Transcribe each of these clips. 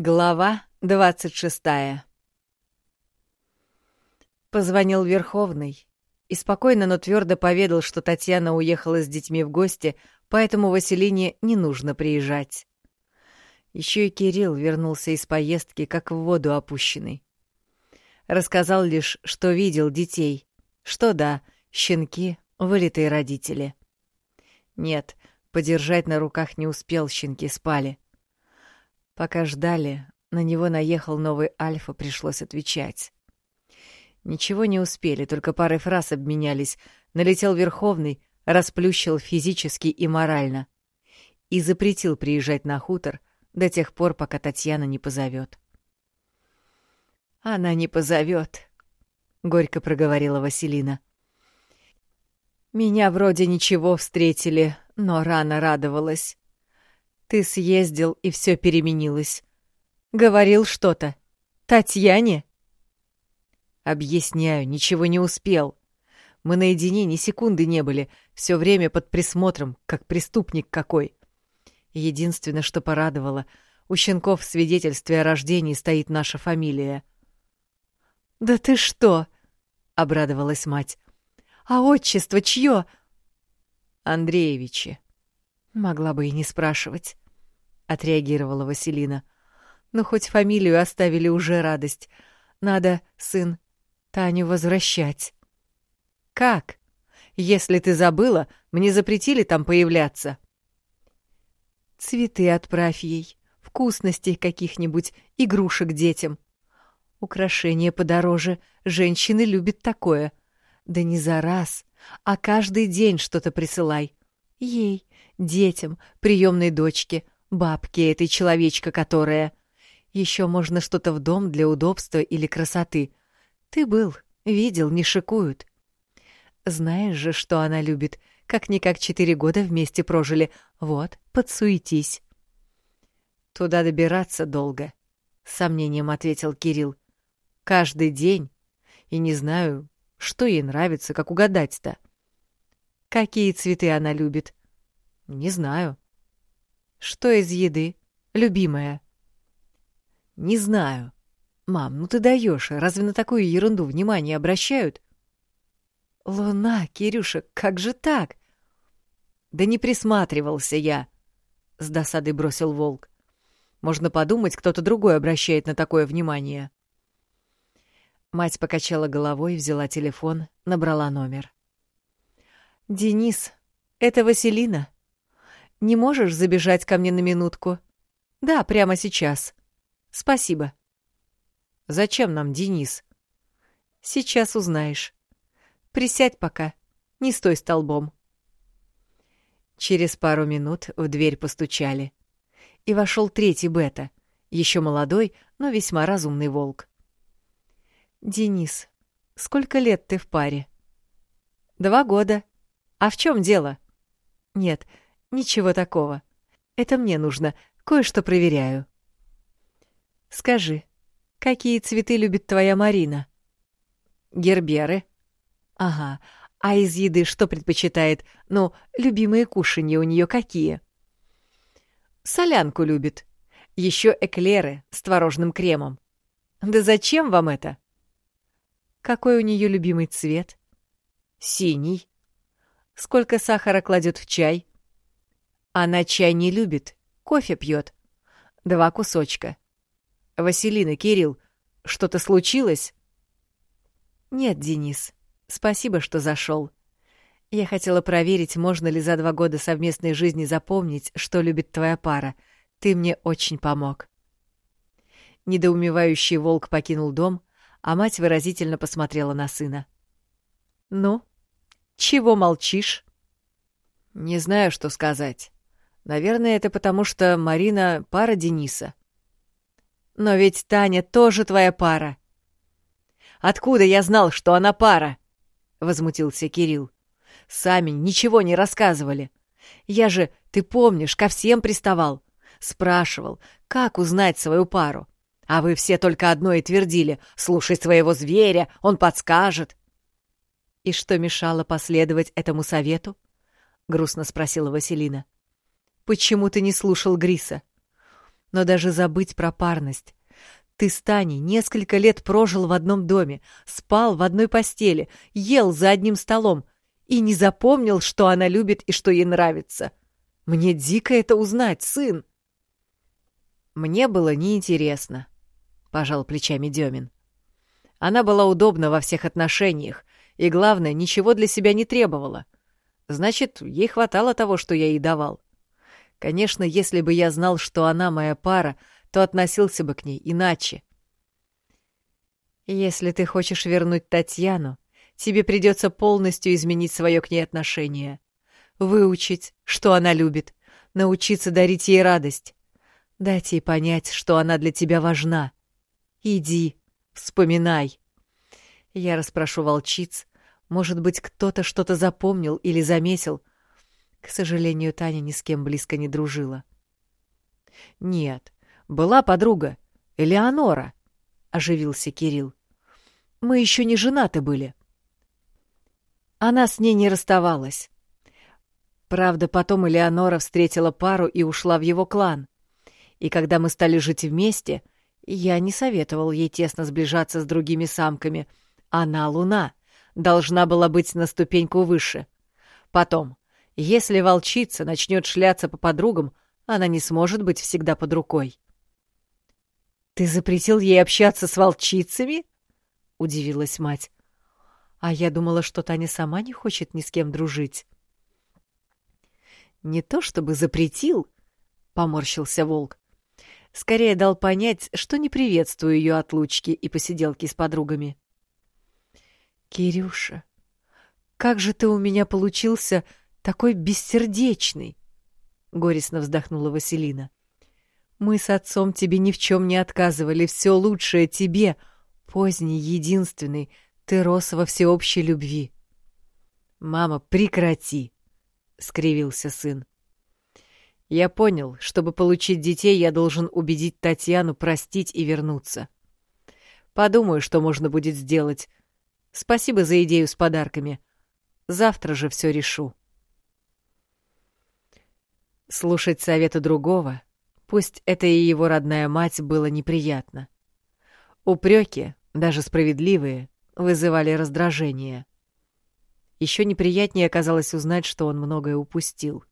Глава двадцать шестая Позвонил Верховный и спокойно, но твердо поведал, что Татьяна уехала с детьми в гости, поэтому Василине не нужно приезжать. Еще и Кирилл вернулся из поездки, как в воду опущенный. Рассказал лишь, что видел детей, что да, щенки, вылитые родители. Нет, подержать на руках не успел, щенки спали. Пока ждали, на него наехал новый Альфа, пришлось отвечать. Ничего не успели, только парой фраз обменялись. Налетел Верховный, расплющил физически и морально. И запретил приезжать на хутор до тех пор, пока Татьяна не позовет. «Она не позовет», — горько проговорила Василина. «Меня вроде ничего встретили, но рано радовалась. Ты съездил, и все переменилось. Говорил что-то. Татьяне?» «Объясняю, ничего не успел. Мы наедине ни секунды не были, все время под присмотром, как преступник какой. Единственное, что порадовало, у щенков в свидетельстве о рождении стоит наша фамилия. «Да ты что?» — обрадовалась мать. «А отчество чье?» «Андреевичи». «Могла бы и не спрашивать», — отреагировала Василина. «Но хоть фамилию оставили уже радость. Надо, сын, Таню возвращать». «Как? Если ты забыла, мне запретили там появляться». «Цветы отправь ей, вкусностей каких-нибудь, игрушек детям. Украшения подороже, женщины любят такое. Да не за раз, а каждый день что-то присылай. Ей, детям, приемной дочке, бабке этой человечка, которая... Еще можно что-то в дом для удобства или красоты. Ты был, видел, не шикуют. Знаешь же, что она любит. Как-никак четыре года вместе прожили. Вот, подсуетись. Туда добираться долго, — сомнением ответил Кирилл. Каждый день. И не знаю, что ей нравится, как угадать-то. Какие цветы она любит? Не знаю. Что из еды? Любимая. Не знаю. Мам, ну ты даешь, разве на такую ерунду внимание обращают? Луна, Кирюша, как же так? Да не присматривался я, с досадой бросил волк. Можно подумать, кто-то другой обращает на такое внимание. Мать покачала головой, взяла телефон, набрала номер. «Денис, это Василина. Не можешь забежать ко мне на минутку? Да, прямо сейчас. Спасибо». «Зачем нам Денис?» «Сейчас узнаешь. Присядь пока, не стой столбом». Через пару минут в дверь постучали. И вошел третий бета, еще молодой, но весьма разумный волк. «Денис, сколько лет ты в паре?» «Два года. А в чем дело?» «Нет, ничего такого. Это мне нужно, кое-что проверяю». «Скажи, какие цветы любит твоя Марина?» «Герберы». «Ага. А из еды что предпочитает? Ну, любимые кушанья у нее какие?» «Солянку любит. Еще эклеры с творожным кремом». «Да зачем вам это?» Какой у нее любимый цвет? Синий. Сколько сахара кладет в чай? Она чай не любит, кофе пьет. Два кусочка. Василина, Кирилл, что-то случилось? Нет, Денис. Спасибо, что зашел. Я хотела проверить, можно ли за два года совместной жизни запомнить, что любит твоя пара. Ты мне очень помог. Недоумевающий волк покинул дом, а мать выразительно посмотрела на сына. «Ну, чего молчишь?» «Не знаю, что сказать. Наверное, это потому, что Марина — пара Дениса». «Но ведь Таня тоже твоя пара». «Откуда я знал, что она пара?» — возмутился Кирилл. «Сами ничего не рассказывали. Я же, ты помнишь, ко всем приставал. Спрашивал, как узнать свою пару. А вы все только одно и твердили — слушай своего зверя, он подскажет. — И что мешало последовать этому совету? — грустно спросила Василина. — Почему ты не слушал Гриса? но даже забыть про парность. Ты с Таней несколько лет прожил в одном доме, спал в одной постели, ел за одним столом и не запомнил, что она любит и что ей нравится. Мне дико это узнать, сын. Мне было неинтересно, — пожал плечами Демин. Она была удобна во всех отношениях, и, главное, ничего для себя не требовала. Значит, ей хватало того, что я ей давал. Конечно, если бы я знал, что она моя пара, то относился бы к ней иначе. Если ты хочешь вернуть Татьяну, тебе придется полностью изменить свое к ней отношение. Выучить, что она любит, научиться дарить ей радость. Дать ей понять, что она для тебя важна. Иди, вспоминай. Я расспрошу волчиц. Может быть, кто-то что-то запомнил или заметил. К сожалению, Таня ни с кем близко не дружила. Нет, была подруга, Элеонора, — оживился Кирилл. Мы еще не женаты были. Она с ней не расставалась. Правда, потом Элеонора встретила пару и ушла в его клан. И когда мы стали жить вместе, я не советовал ей тесно сближаться с другими самками. Она луна, должна была быть на ступеньку выше. Потом, если волчица начнет шляться по подругам, она не сможет быть всегда под рукой. «Ты запретил ей общаться с волчицами?» — удивилась мать. «А я думала, что Таня сама не хочет ни с кем дружить». «Не то чтобы запретил», — поморщился волк. Скорее дал понять, что не приветствую ее отлучки и посиделки с подругами. «Кирюша, как же ты у меня получился такой бессердечный!» — горестно вздохнула Василина. Мы с отцом тебе ни в чем не отказывали, все лучшее тебе, поздний, единственный, ты рос во всеобщей любви. Мама, прекрати, скривился сын. Я понял, чтобы получить детей, я должен убедить Татьяну простить и вернуться. Подумаю, что можно будет сделать. Спасибо за идею с подарками. Завтра же все решу. Слушать совета другого Пусть это и его родная мать было неприятно. Упреки, даже справедливые, вызывали раздражение. Еще неприятнее оказалось узнать, что он многое упустил.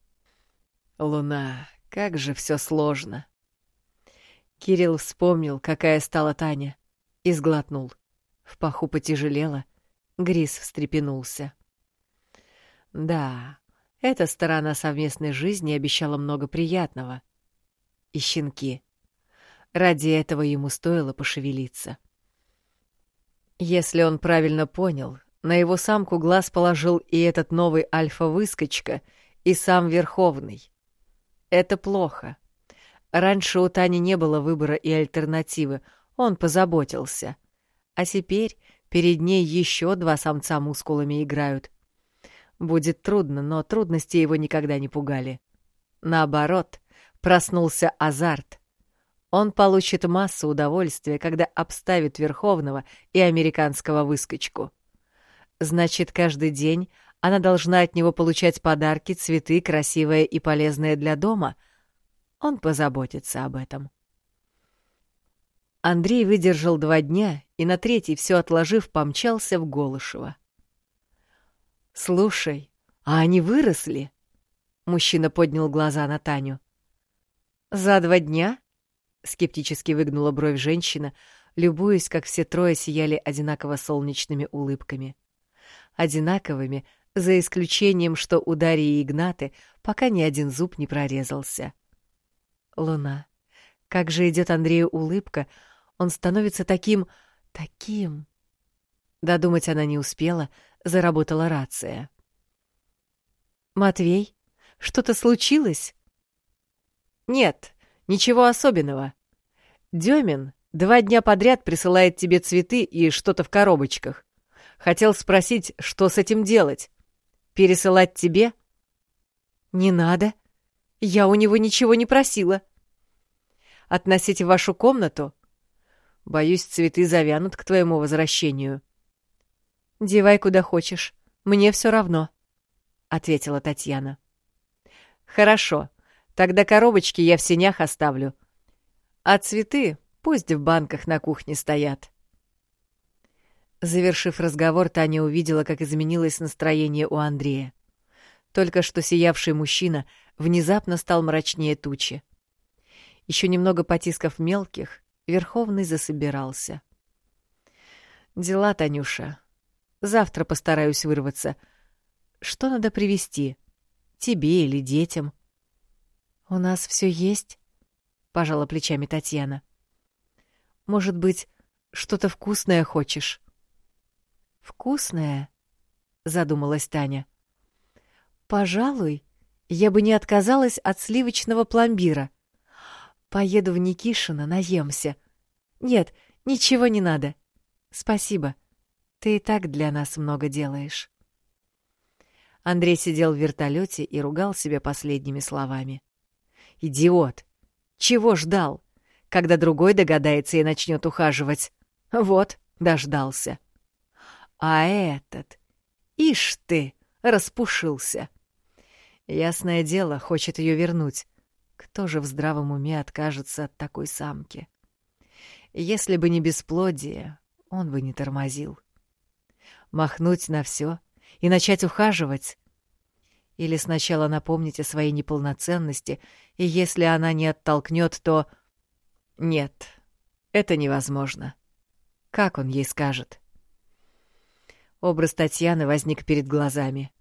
«Луна, как же все сложно!» Кирилл вспомнил, какая стала Таня, и сглотнул. В паху потяжелело, Грис встрепенулся. Да, эта сторона совместной жизни обещала много приятного — и щенки. Ради этого ему стоило пошевелиться. Если он правильно понял, на его самку глаз положил и этот новый альфа-выскочка, и сам Верховный. Это плохо. Раньше у Тани не было выбора и альтернативы, он позаботился. А теперь перед ней еще два самца мускулами играют. Будет трудно, но трудности его никогда не пугали. Наоборот, Проснулся азарт. Он получит массу удовольствия, когда обставит Верховного и американского выскочку. Значит, каждый день она должна от него получать подарки, цветы, красивые и полезные для дома. Он позаботится об этом. Андрей выдержал два дня и на третий, все отложив, помчался в Голышево. «Слушай, а они выросли?» Мужчина поднял глаза на Таню. «За два дня?» — скептически выгнула бровь женщина, любуясь, как все трое сияли одинаково солнечными улыбками. Одинаковыми, за исключением, что у Дарьи и Игнаты пока ни один зуб не прорезался. Луна. Как же идет Андрею улыбка, он становится таким... таким... Додумать она не успела, заработала рация. «Матвей, что-то случилось?» «Нет, ничего особенного. Демин два дня подряд присылает тебе цветы и что-то в коробочках. Хотел спросить, что с этим делать? Пересылать тебе?» «Не надо. Я у него ничего не просила». «Относить в вашу комнату?» «Боюсь, цветы завянут к твоему возвращению». «Девай куда хочешь. Мне все равно», — ответила Татьяна. «Хорошо. Тогда коробочки я в сенях оставлю. А цветы пусть в банках на кухне стоят. Завершив разговор, Таня увидела, как изменилось настроение у Андрея. Только что сиявший мужчина внезапно стал мрачнее тучи. Еще немного потисков мелких, Верховный засобирался. «Дела, Танюша. Завтра постараюсь вырваться. Что надо привезти? Тебе или детям?» «У нас все есть?» — пожала плечами Татьяна. «Может быть, что-то вкусное хочешь?» «Вкусное?» — задумалась Таня. «Пожалуй, я бы не отказалась от сливочного пломбира. Поеду в Никишино, наемся. Нет, ничего не надо. Спасибо. Ты и так для нас много делаешь». Андрей сидел в вертолете и ругал себя последними словами. «Идиот! Чего ждал? Когда другой догадается и начнет ухаживать. Вот, дождался. А этот... Ишь ты, распушился!» Ясное дело, хочет ее вернуть. Кто же в здравом уме откажется от такой самки? Если бы не бесплодие, он бы не тормозил. Махнуть на все и начать ухаживать? Или сначала напомнить о своей неполноценности, и если она не оттолкнет, то... Нет, это невозможно. Как он ей скажет? Образ Татьяны возник перед глазами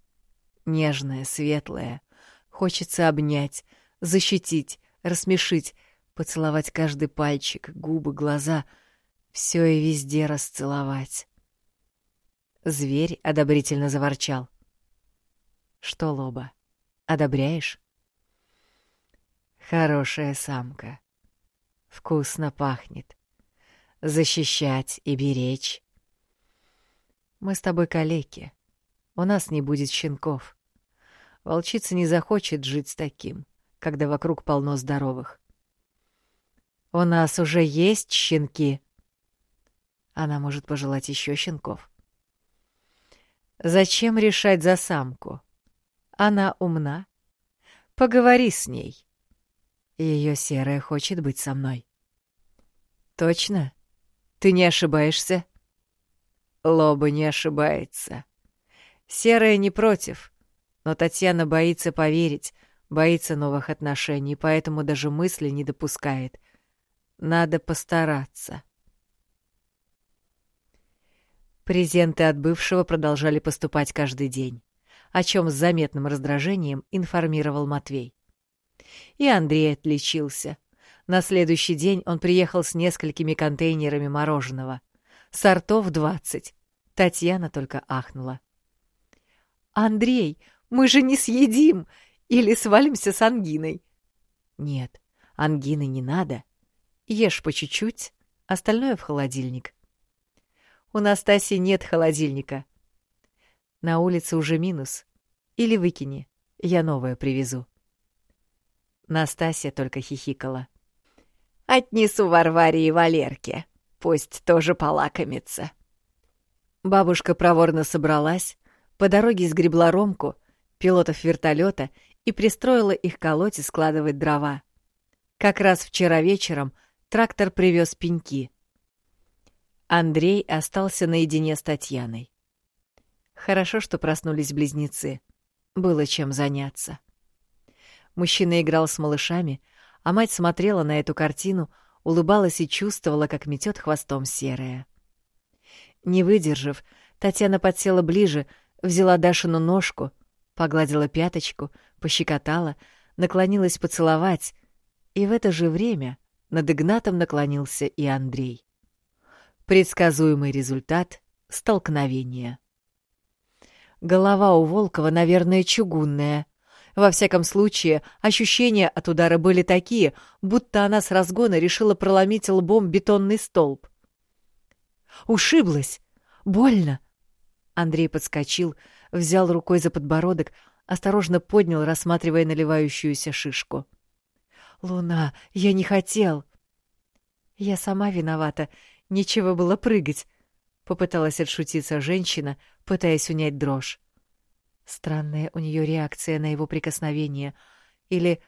нежная, светлая. Хочется обнять, защитить, рассмешить, поцеловать каждый пальчик, губы, глаза, все и везде расцеловать. Зверь одобрительно заворчал. Что, Лоба, одобряешь? Хорошая самка. Вкусно пахнет. Защищать и беречь. Мы с тобой калеки. У нас не будет щенков. Волчица не захочет жить с таким, когда вокруг полно здоровых. «У нас уже есть щенки!» Она может пожелать еще щенков. «Зачем решать за самку? Она умна. Поговори с ней. Ее серая хочет быть со мной». «Точно? Ты не ошибаешься?» Лоба не ошибается. Серая не против, но Татьяна боится поверить, боится новых отношений, поэтому даже мысли не допускает. Надо постараться. Презенты от бывшего продолжали поступать каждый день, о чем с заметным раздражением информировал Матвей. И Андрей отличился. На следующий день он приехал с несколькими контейнерами мороженого. Сортов двадцать. Татьяна только ахнула. «Андрей, мы же не съедим! Или свалимся с ангиной!» «Нет, ангины не надо. Ешь по чуть-чуть, остальное в холодильник». «У Настасьи нет холодильника». «На улице уже минус. Или выкини, я новое привезу». Настасья только хихикала. «Отнесу Варваре и Валерке. Пусть тоже полакомится». Бабушка проворно собралась, по дороге сгребла ромку, пилотов вертолета и пристроила их колоть и складывать дрова. Как раз вчера вечером трактор привез пеньки. Андрей остался наедине с Татьяной. Хорошо, что проснулись близнецы. Было чем заняться. Мужчина играл с малышами, а мать смотрела на эту картину, улыбалась и чувствовала, как метет хвостом серая. Не выдержав, Татьяна подсела ближе, взяла Дашину ножку — погладила пяточку, пощекотала, наклонилась поцеловать, и в это же время над Игнатом наклонился и Андрей. Предсказуемый результат — столкновение. Голова у Волкова, наверное, чугунная. Во всяком случае, ощущения от удара были такие, будто она с разгона решила проломить лбом бетонный столб. «Ушиблась! Больно!» Андрей подскочил, взял рукой за подбородок, осторожно поднял, рассматривая наливающуюся шишку. «Луна, я не хотел!» «Я сама виновата, нечего было прыгать», — попыталась отшутиться женщина, пытаясь унять дрожь. Странная у нее реакция на его прикосновение. Или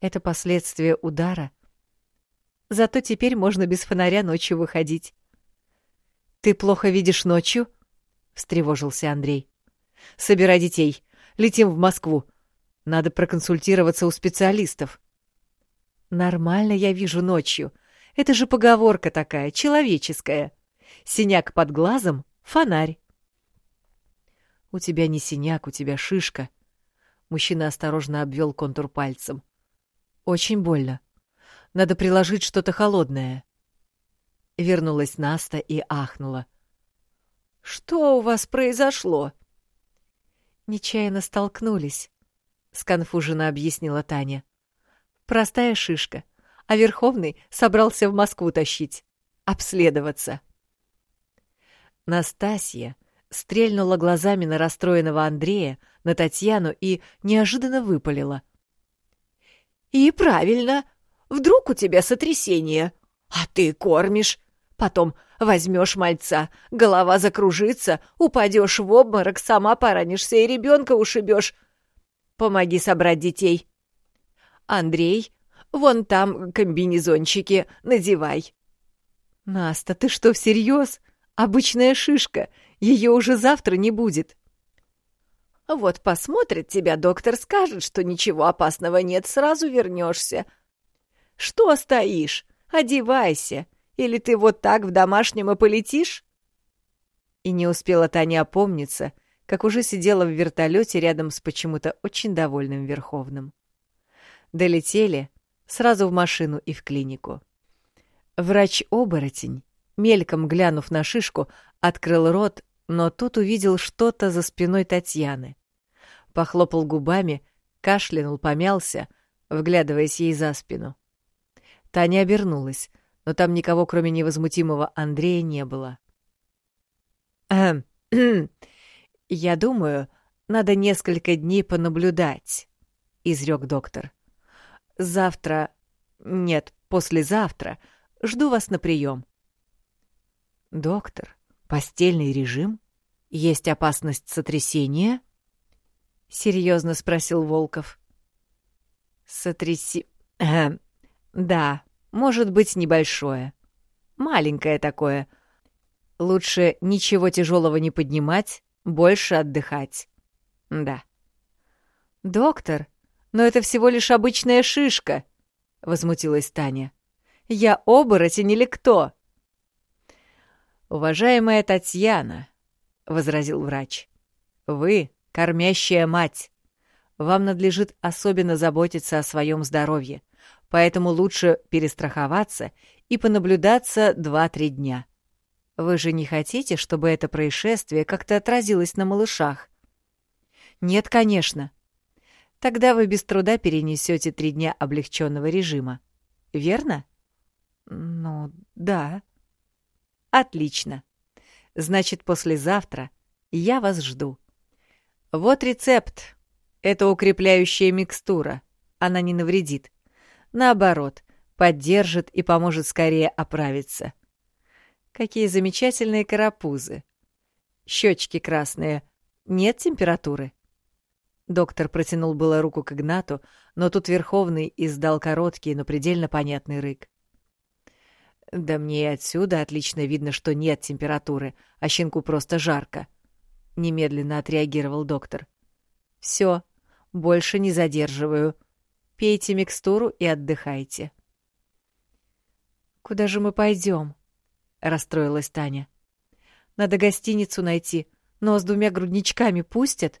это последствия удара? Зато теперь можно без фонаря ночью выходить. «Ты плохо видишь ночью?» — встревожился Андрей. «Собирай детей. Летим в Москву. Надо проконсультироваться у специалистов». «Нормально я вижу ночью. Это же поговорка такая, человеческая. Синяк под глазом — фонарь». «У тебя не синяк, у тебя шишка». Мужчина осторожно обвел контур пальцем. «Очень больно. Надо приложить что-то холодное». Вернулась Наста и ахнула. «Что у вас произошло?» «Нечаянно столкнулись», — сконфуженно объяснила Таня. «Простая шишка, а Верховный собрался в Москву тащить, обследоваться». Настасья стрельнула глазами на расстроенного Андрея, на Татьяну и неожиданно выпалила. «И правильно, вдруг у тебя сотрясение, а ты кормишь, Потом возьмешь мальца, голова закружится, упадешь в обморок, сама поранишься и ребенка ушибешь. Помоги собрать детей. Андрей, вон там комбинезончики, надевай. Наста, ты что, всерьез? Обычная шишка, ее уже завтра не будет. Вот посмотрит тебя доктор, скажет, что ничего опасного нет, сразу вернешься. Что стоишь? Одевайся. Или ты вот так в домашнем и полетишь?» И не успела Таня опомниться, как уже сидела в вертолете рядом с почему-то очень довольным Верховным. Долетели сразу в машину и в клинику. Врач-оборотень, мельком глянув на шишку, открыл рот, но тут увидел что-то за спиной Татьяны. Похлопал губами, кашлянул, помялся, вглядываясь ей за спину. Таня обернулась — но там никого, кроме невозмутимого Андрея, не было. «Эм, я думаю, надо несколько дней понаблюдать», — изрек доктор. «Завтра... Нет, послезавтра жду вас на прием». «Доктор, постельный режим? Есть опасность сотрясения?» — серьезно спросил Волков. «Сотряси... Эм, да, может быть, небольшое. Маленькое такое. Лучше ничего тяжелого не поднимать, больше отдыхать. Да. «Доктор, но это всего лишь обычная шишка», — возмутилась Таня. «Я оборотень или кто?» «Уважаемая Татьяна», — возразил врач, — «вы — кормящая мать. Вам надлежит особенно заботиться о своем здоровье поэтому лучше перестраховаться и понаблюдаться 2-3 дня. Вы же не хотите, чтобы это происшествие как-то отразилось на малышах? Нет, конечно. Тогда вы без труда перенесете три дня облегченного режима. Верно? Ну, да. Отлично. Значит, послезавтра я вас жду. Вот рецепт. Это укрепляющая микстура. Она не навредит. Наоборот, поддержит и поможет скорее оправиться. Какие замечательные карапузы. Щечки красные. Нет температуры? Доктор протянул было руку к Игнату, но тут Верховный издал короткий, но предельно понятный рык. «Да мне и отсюда отлично видно, что нет температуры, а щенку просто жарко», — немедленно отреагировал доктор. «Все, больше не задерживаю пейте микстуру и отдыхайте. «Куда же мы пойдем?» — расстроилась Таня. «Надо гостиницу найти, но с двумя грудничками пустят?»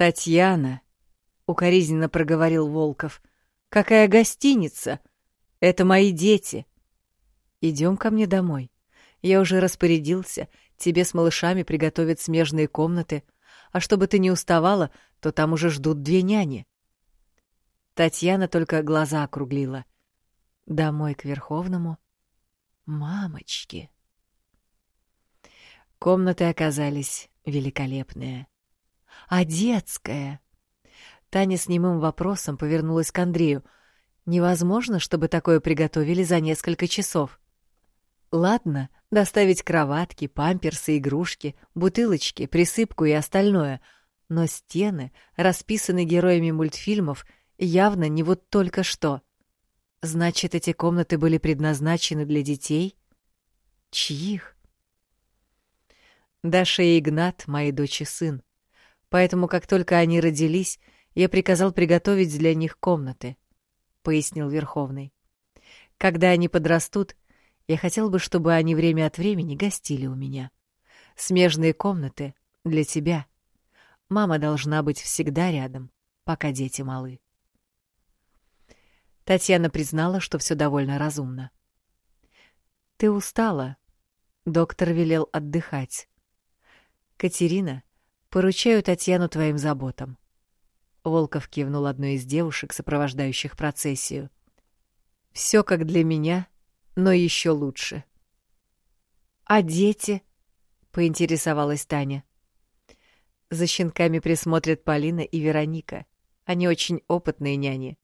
«Татьяна», — укоризненно проговорил Волков, — «какая гостиница? Это мои дети. Идем ко мне домой. Я уже распорядился, тебе с малышами приготовят смежные комнаты, а чтобы ты не уставала, то там уже ждут две няни. Татьяна только глаза округлила. Домой к Верховному. Мамочки! Комнаты оказались великолепные. А детская? Таня с немым вопросом повернулась к Андрею. Невозможно, чтобы такое приготовили за несколько часов. Ладно, доставить кроватки, памперсы, игрушки, бутылочки, присыпку и остальное, но стены, расписанные героями мультфильмов — Явно не вот только что. Значит, эти комнаты были предназначены для детей? Чьих? Даша и Игнат — мои дочь и сын. Поэтому, как только они родились, я приказал приготовить для них комнаты, — пояснил Верховный. Когда они подрастут, я хотел бы, чтобы они время от времени гостили у меня. Смежные комнаты для тебя. Мама должна быть всегда рядом, пока дети малы. Татьяна признала, что все довольно разумно. «Ты устала?» Доктор велел отдыхать. «Катерина, поручаю Татьяну твоим заботам». Волков кивнул одной из девушек, сопровождающих процессию. «Все как для меня, но еще лучше». «А дети?» — поинтересовалась Таня. За щенками присмотрят Полина и Вероника. Они очень опытные няни.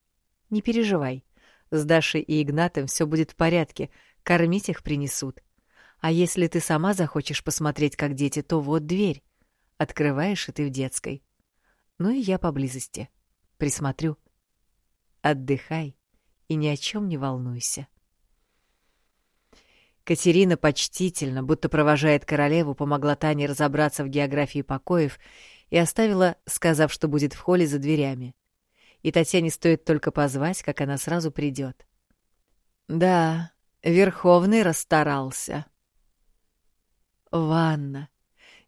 Не переживай. С Дашей и Игнатом все будет в порядке, кормить их принесут. А если ты сама захочешь посмотреть, как дети, то вот дверь. Открываешь, и ты в детской. Ну и я поблизости. Присмотрю. Отдыхай и ни о чем не волнуйся. Катерина почтительно, будто провожает королеву, помогла Тане разобраться в географии покоев и оставила, сказав, что будет в холле за дверями. И Татьяне стоит только позвать, как она сразу придет. Да, Верховный расстарался. Ванна.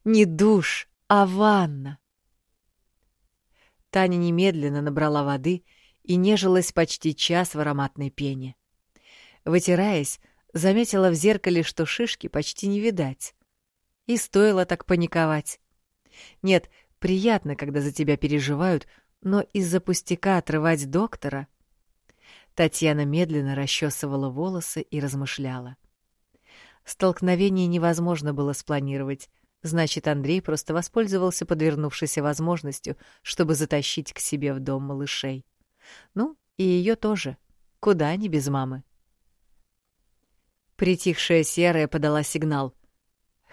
Не душ, а ванна. Таня немедленно набрала воды и нежилась почти час в ароматной пене. Вытираясь, заметила в зеркале, что шишки почти не видать. И стоило так паниковать. Нет, приятно, когда за тебя переживают, но из-за пустяка отрывать доктора... Татьяна медленно расчесывала волосы и размышляла. Столкновение невозможно было спланировать, значит, Андрей просто воспользовался подвернувшейся возможностью, чтобы затащить к себе в дом малышей. Ну, и ее тоже. Куда они без мамы? Притихшая серая подала сигнал.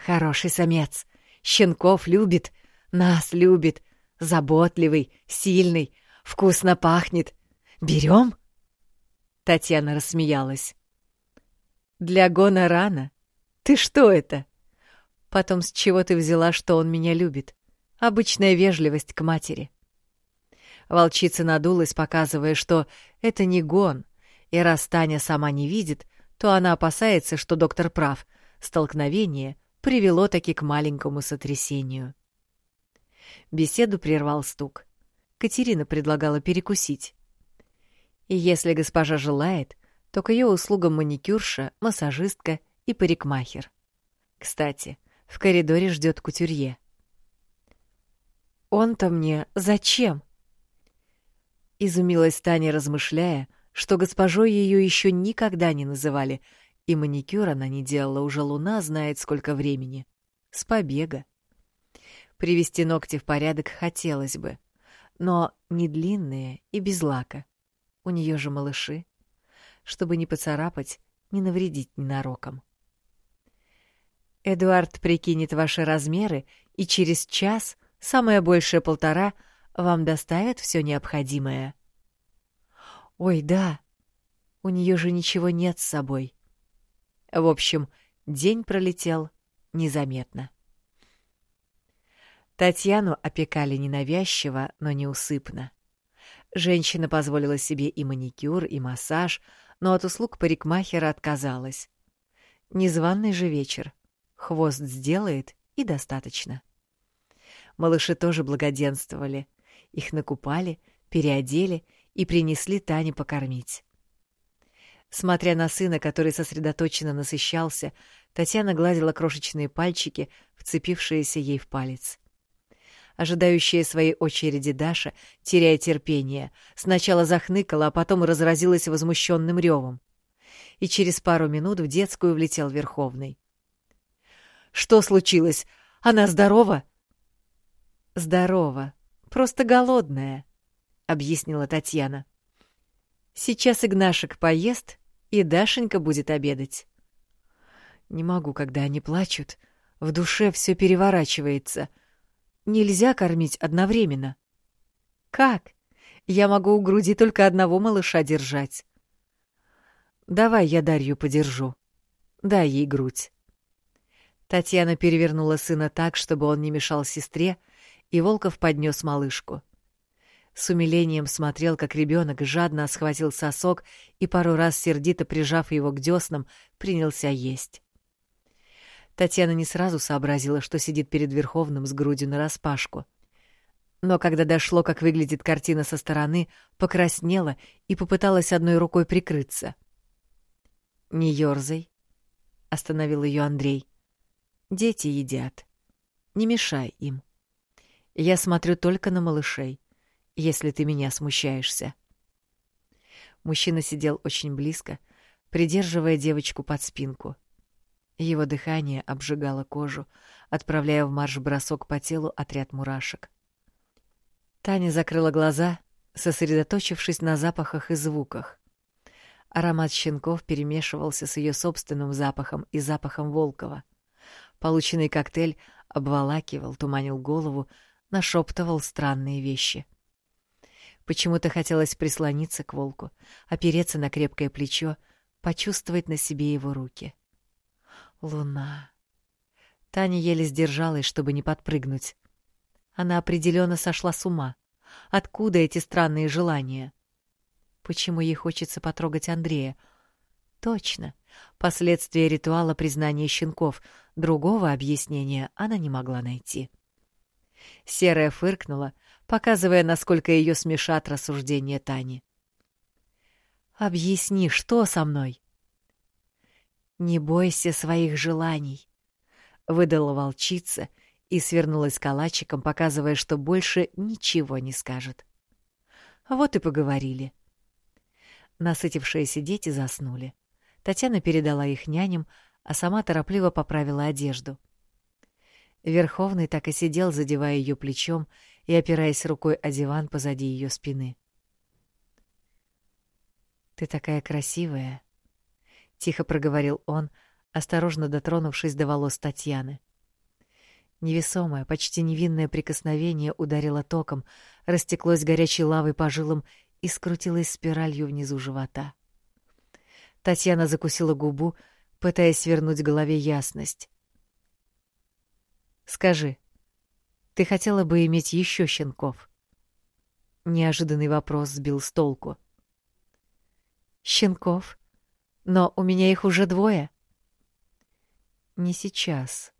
«Хороший самец. Щенков любит. Нас любит. Заботливый, сильный, вкусно пахнет. Берем?» Татьяна рассмеялась. «Для Гона рано. Ты что это?» «Потом с чего ты взяла, что он меня любит? Обычная вежливость к матери». Волчица надулась, показывая, что это не Гон, и раз Таня сама не видит, то она опасается, что доктор прав. Столкновение привело таки к маленькому сотрясению. Беседу прервал стук. Катерина предлагала перекусить. И если госпожа желает, то к ее услугам маникюрша, массажистка и парикмахер. Кстати, в коридоре ждет кутюрье. «Он-то мне зачем?» Изумилась Таня, размышляя, что госпожой ее еще никогда не называли, и маникюр она не делала уже луна знает сколько времени. С побега. Привести ногти в порядок хотелось бы, но не длинные и без лака. У нее же малыши. Чтобы не поцарапать, не навредить ненароком. Эдуард прикинет ваши размеры, и через час, самое большее полтора, вам доставят все необходимое. Ой, да, у нее же ничего нет с собой. В общем, день пролетел незаметно. Татьяну опекали ненавязчиво, но неусыпно. Женщина позволила себе и маникюр, и массаж, но от услуг парикмахера отказалась. Незваный же вечер. Хвост сделает, и достаточно. Малыши тоже благоденствовали. Их накупали, переодели и принесли Тане покормить. Смотря на сына, который сосредоточенно насыщался, Татьяна гладила крошечные пальчики, вцепившиеся ей в палец. Ожидающая своей очереди Даша, теряя терпение, сначала захныкала, а потом разразилась возмущенным ревом. И через пару минут в детскую влетел Верховный. «Что случилось? Она здорова?» «Здорова. Просто голодная», — объяснила Татьяна. «Сейчас Игнашек поест, и Дашенька будет обедать». «Не могу, когда они плачут. В душе все переворачивается. Нельзя кормить одновременно». «Как? Я могу у груди только одного малыша держать». Давай я Дарью подержу. Дай ей грудь. Татьяна перевернула сына так, чтобы он не мешал сестре, и Волков поднес малышку. С умилением смотрел, как ребенок жадно схватил сосок и пару раз сердито прижав его к деснам, принялся есть. Татьяна не сразу сообразила, что сидит перед Верховным с грудью нараспашку. Но когда дошло, как выглядит картина со стороны, покраснела и попыталась одной рукой прикрыться. «Не ёрзай», — остановил ее Андрей. «Дети едят. Не мешай им. Я смотрю только на малышей, если ты меня смущаешься». Мужчина сидел очень близко, придерживая девочку под спинку. Его дыхание обжигало кожу, отправляя в марш-бросок по телу отряд мурашек. Таня закрыла глаза, сосредоточившись на запахах и звуках. Аромат щенков перемешивался с ее собственным запахом и запахом Волкова. Полученный коктейль обволакивал, туманил голову, нашептывал странные вещи. Почему-то хотелось прислониться к волку, опереться на крепкое плечо, почувствовать на себе его руки. — Луна. Таня еле сдержалась, чтобы не подпрыгнуть. Она определенно сошла с ума. Откуда эти странные желания? Почему ей хочется потрогать Андрея? Точно. Последствия ритуала признания щенков. Другого объяснения она не могла найти. Серая фыркнула, показывая, насколько ее смешат рассуждения Тани. «Объясни, что со мной?» «Не бойся своих желаний», — выдала волчица и свернулась калачиком, показывая, что больше ничего не скажет. Вот и поговорили. Насытившиеся дети заснули. Татьяна передала их няням, а сама торопливо поправила одежду. Верховный так и сидел, задевая ее плечом и опираясь рукой о диван позади ее спины. «Ты такая красивая», — тихо проговорил он, осторожно дотронувшись до волос Татьяны. Невесомое, почти невинное прикосновение ударило током, растеклось горячей лавой по жилам и скрутилось спиралью внизу живота. Татьяна закусила губу, пытаясь вернуть голове ясность. «Скажи, ты хотела бы иметь еще щенков?» Неожиданный вопрос сбил с толку. «Щенков?» Но у меня их уже двое. Не сейчас,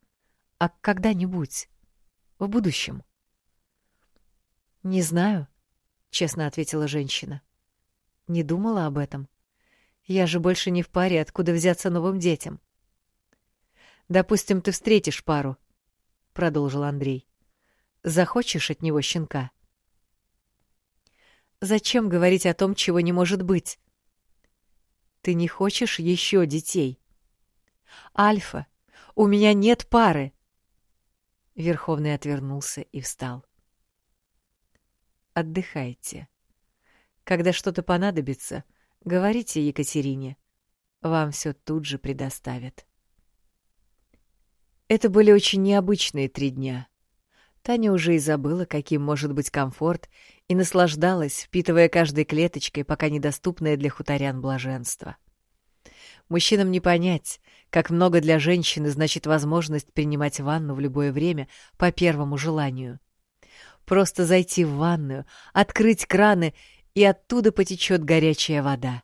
а когда-нибудь, в будущем. Не знаю, честно ответила женщина. Не думала об этом. Я же больше не в паре, откуда взяться новым детям. Допустим, ты встретишь пару, продолжил Андрей. Захочешь от него щенка? Зачем говорить о том, чего не может быть? Ты не хочешь еще детей? Альфа, у меня нет пары. Верховный отвернулся и встал. Отдыхайте. Когда что-то понадобится, говорите Екатерине. Вам все тут же предоставят. Это были очень необычные три дня. Таня уже и забыла, каким может быть комфорт, и наслаждалась, впитывая каждой клеточкой, пока недоступное для хуторян блаженство. Мужчинам не понять, как много для женщины значит возможность принимать ванну в любое время по первому желанию. Просто зайти в ванную, открыть краны, и оттуда потечет горячая вода.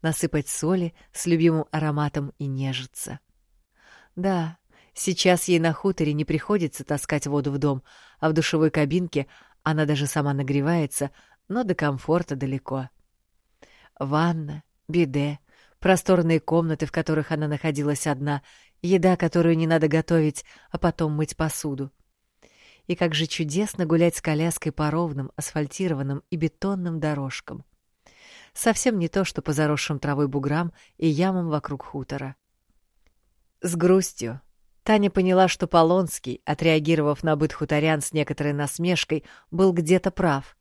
Насыпать соли с любимым ароматом и нежиться. Да, Сейчас ей на хуторе не приходится таскать воду в дом, а в душевой кабинке она даже сама нагревается, но до комфорта далеко. Ванна, биде, просторные комнаты, в которых она находилась одна, еда, которую не надо готовить, а потом мыть посуду. И как же чудесно гулять с коляской по ровным, асфальтированным и бетонным дорожкам. Совсем не то, что по заросшим травой буграм и ямам вокруг хутора. С грустью, Таня поняла, что Полонский, отреагировав на быт хуторян с некоторой насмешкой, был где-то прав.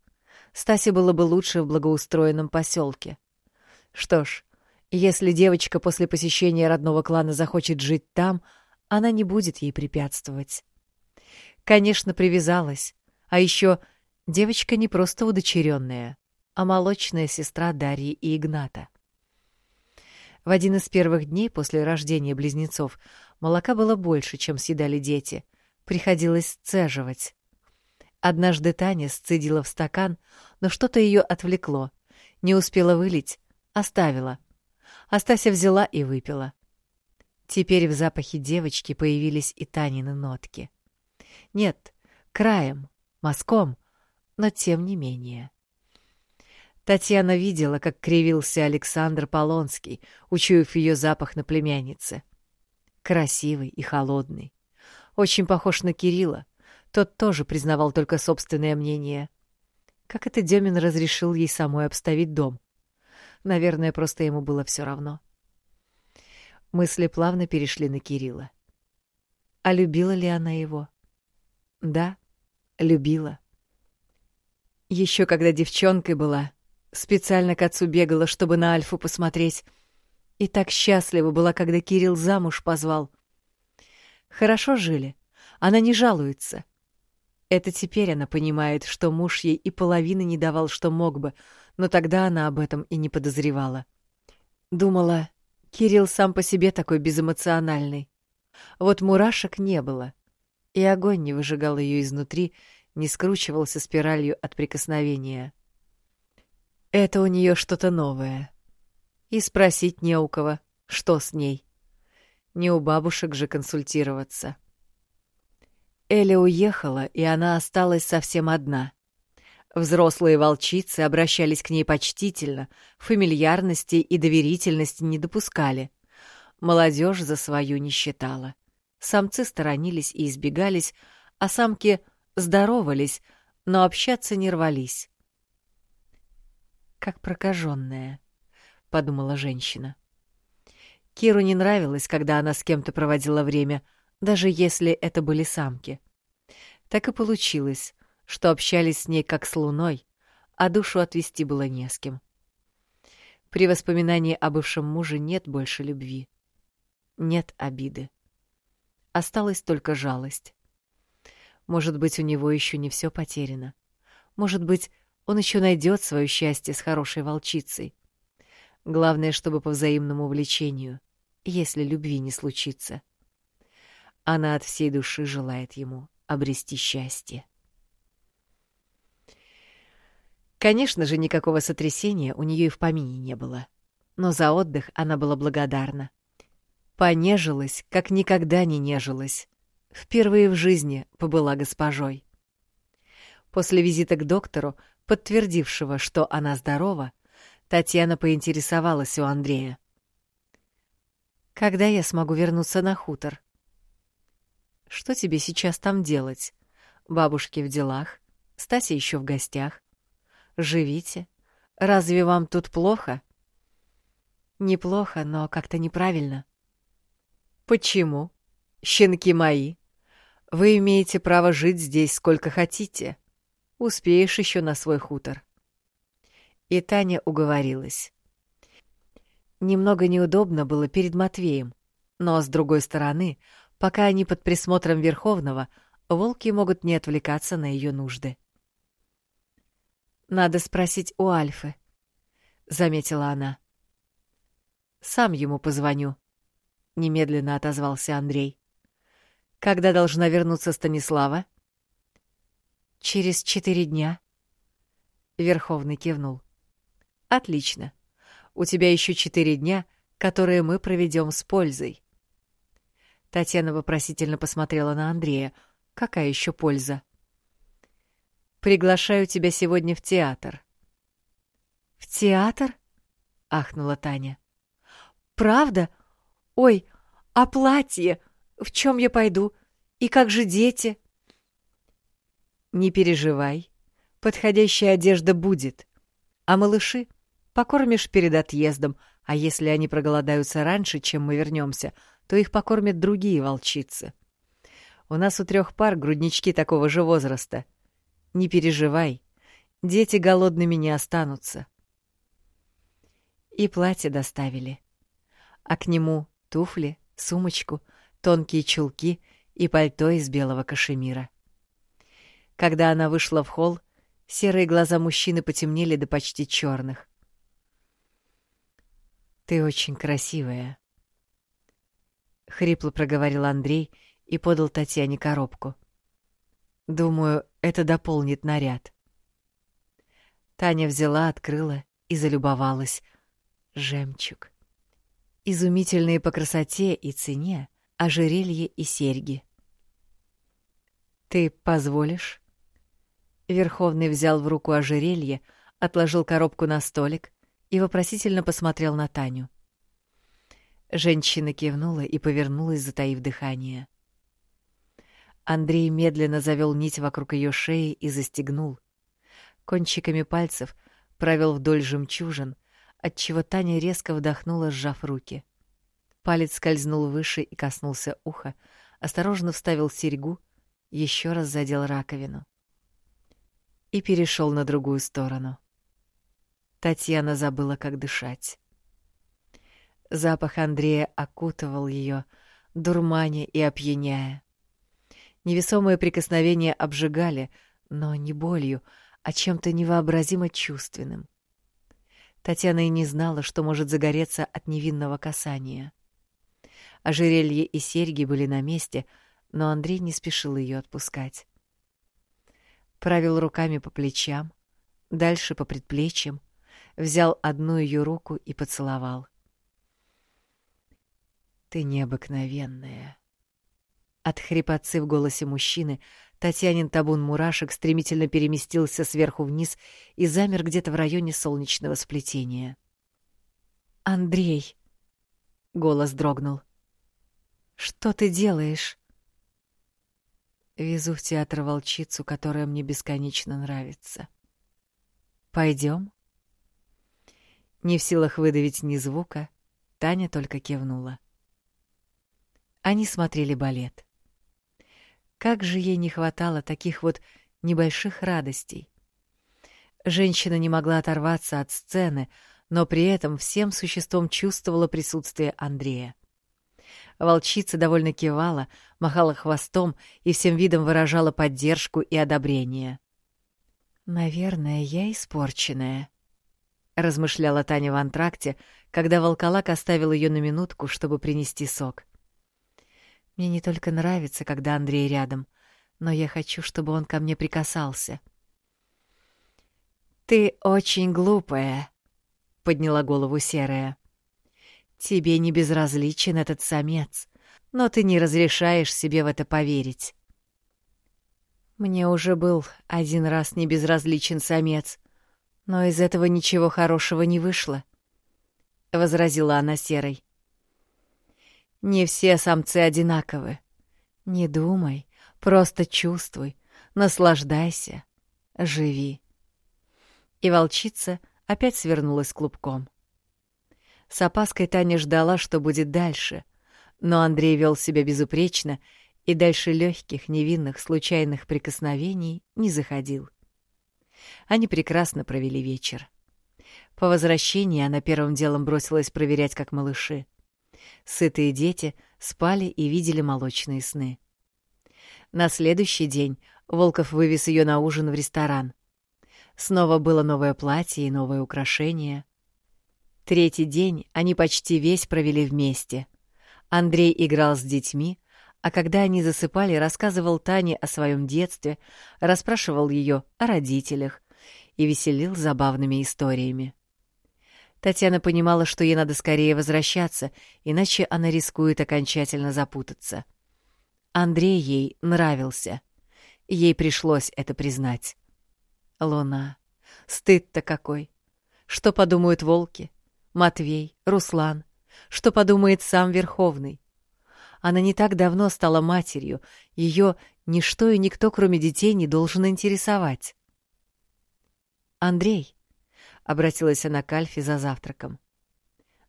Стасе было бы лучше в благоустроенном поселке. Что ж, если девочка после посещения родного клана захочет жить там, она не будет ей препятствовать. Конечно, привязалась. А еще девочка не просто удочеренная, а молочная сестра Дарьи и Игната. В один из первых дней после рождения близнецов молока было больше, чем съедали дети. Приходилось сцеживать. Однажды Таня сцедила в стакан, но что-то ее отвлекло. Не успела вылить, оставила. Астася взяла и выпила. Теперь в запахе девочки появились и Танины нотки. Нет, краем, мазком, но тем не менее. Татьяна видела, как кривился Александр Полонский, учуяв ее запах на племяннице. Красивый и холодный. Очень похож на Кирилла. Тот тоже признавал только собственное мнение. Как это Демин разрешил ей самой обставить дом? Наверное, просто ему было все равно. Мысли плавно перешли на Кирилла. А любила ли она его? Да, любила. Еще когда девчонкой была, специально к отцу бегала, чтобы на Альфу посмотреть. И так счастлива была, когда Кирилл замуж позвал. Хорошо жили, она не жалуется. Это теперь она понимает, что муж ей и половины не давал, что мог бы, но тогда она об этом и не подозревала. Думала, Кирилл сам по себе такой безэмоциональный. Вот мурашек не было, и огонь не выжигал ее изнутри, не скручивался спиралью от прикосновения. Это у нее что-то новое. И спросить не у кого, что с ней. Не у бабушек же консультироваться. Эля уехала, и она осталась совсем одна. Взрослые волчицы обращались к ней почтительно, фамильярности и доверительности не допускали. Молодежь за свою не считала. Самцы сторонились и избегались, а самки здоровались, но общаться не рвались. «Как прокаженная», — подумала женщина. Киру не нравилось, когда она с кем-то проводила время — даже если это были самки. Так и получилось, что общались с ней как с луной, а душу отвести было не с кем. При воспоминании о бывшем муже нет больше любви. Нет обиды. Осталась только жалость. Может быть, у него еще не все потеряно. Может быть, он еще найдет свое счастье с хорошей волчицей. Главное, чтобы по взаимному влечению, если любви не случится. Она от всей души желает ему обрести счастье. Конечно же, никакого сотрясения у нее и в помине не было. Но за отдых она была благодарна. Понежилась, как никогда не нежилась. Впервые в жизни побыла госпожой. После визита к доктору, подтвердившего, что она здорова, Татьяна поинтересовалась у Андрея. «Когда я смогу вернуться на хутор?» Что тебе сейчас там делать? Бабушки в делах, Стася еще в гостях. Живите. Разве вам тут плохо? Неплохо, но как-то неправильно. Почему? Щенки мои. Вы имеете право жить здесь сколько хотите. Успеешь еще на свой хутор. И Таня уговорилась. Немного неудобно было перед Матвеем, но, с другой стороны, Пока они под присмотром Верховного, волки могут не отвлекаться на ее нужды. «Надо спросить у Альфы», — заметила она. «Сам ему позвоню», — немедленно отозвался Андрей. «Когда должна вернуться Станислава?» «Через четыре дня». Верховный кивнул. «Отлично. У тебя еще четыре дня, которые мы проведем с пользой. Татьяна вопросительно посмотрела на Андрея. Какая еще польза? Приглашаю тебя сегодня в театр. В театр? ахнула Таня. Правда? Ой, а платье? В чем я пойду? И как же дети? Не переживай. Подходящая одежда будет. А малыши покормишь перед отъездом, а если они проголодаются раньше, чем мы вернемся, то их покормят другие волчицы. У нас у трех пар груднички такого же возраста. Не переживай, дети голодными не останутся. И платье доставили. А к нему туфли, сумочку, тонкие чулки и пальто из белого кашемира. Когда она вышла в холл, серые глаза мужчины потемнели до почти черных. Ты очень красивая. Хрипло проговорил Андрей и подал Татьяне коробку. Думаю, это дополнит наряд. Таня взяла, открыла и залюбовалась. Жемчуг. Изумительные по красоте и цене ожерелье и серьги. «Ты позволишь?» Верховный взял в руку ожерелье, отложил коробку на столик и вопросительно посмотрел на Таню. Женщина кивнула и повернулась, затаив дыхание. Андрей медленно завел нить вокруг ее шеи и застегнул. Кончиками пальцев провел вдоль жемчужин, отчего Таня резко вдохнула, сжав руки. Палец скользнул выше и коснулся уха, осторожно вставил серьгу, еще раз задел раковину и перешел на другую сторону. Татьяна забыла, как дышать. Запах Андрея окутывал ее, дурманя и опьяняя. Невесомые прикосновения обжигали, но не болью, а чем-то невообразимо чувственным. Татьяна и не знала, что может загореться от невинного касания. Ожерелье и серьги были на месте, но Андрей не спешил ее отпускать провел руками по плечам, дальше по предплечьям, взял одну ее руку и поцеловал. «Ты необыкновенная». От хрипотцы в голосе мужчины Татьянин табун мурашек стремительно переместился сверху вниз и замер где-то в районе солнечного сплетения. «Андрей!» — голос дрогнул. «Что ты делаешь?» Везу в театр волчицу, которая мне бесконечно нравится. Пойдем? Не в силах выдавить ни звука, Таня только кивнула. Они смотрели балет. Как же ей не хватало таких вот небольших радостей. Женщина не могла оторваться от сцены, но при этом всем существом чувствовала присутствие Андрея. Волчица довольно кивала, махала хвостом и всем видом выражала поддержку и одобрение. «Наверное, я испорченная», — размышляла Таня в антракте, когда волколак оставил ее на минутку, чтобы принести сок. «Мне не только нравится, когда Андрей рядом, но я хочу, чтобы он ко мне прикасался». «Ты очень глупая», — подняла голову серая. Тебе не безразличен этот самец, но ты не разрешаешь себе в это поверить. Мне уже был один раз не безразличен самец, но из этого ничего хорошего не вышло, — возразила она серой. Не все самцы одинаковы. Не думай, просто чувствуй, наслаждайся, живи. И волчица опять свернулась клубком. С опаской Таня ждала, что будет дальше, но Андрей вел себя безупречно и дальше легких, невинных, случайных прикосновений не заходил. Они прекрасно провели вечер. По возвращении она первым делом бросилась проверять, как малыши. Сытые дети спали и видели молочные сны. На следующий день Волков вывез ее на ужин в ресторан. Снова было новое платье и новое украшение. Третий день они почти весь провели вместе. Андрей играл с детьми, а когда они засыпали, рассказывал Тане о своем детстве, расспрашивал ее о родителях и веселил забавными историями. Татьяна понимала, что ей надо скорее возвращаться, иначе она рискует окончательно запутаться. Андрей ей нравился. Ей пришлось это признать. Луна. Стыд-то какой. Что подумают волки? Матвей, Руслан, что подумает сам Верховный. Она не так давно стала матерью, ее ничто и никто, кроме детей, не должен интересовать. «Андрей», — обратилась она к Альфе за завтраком.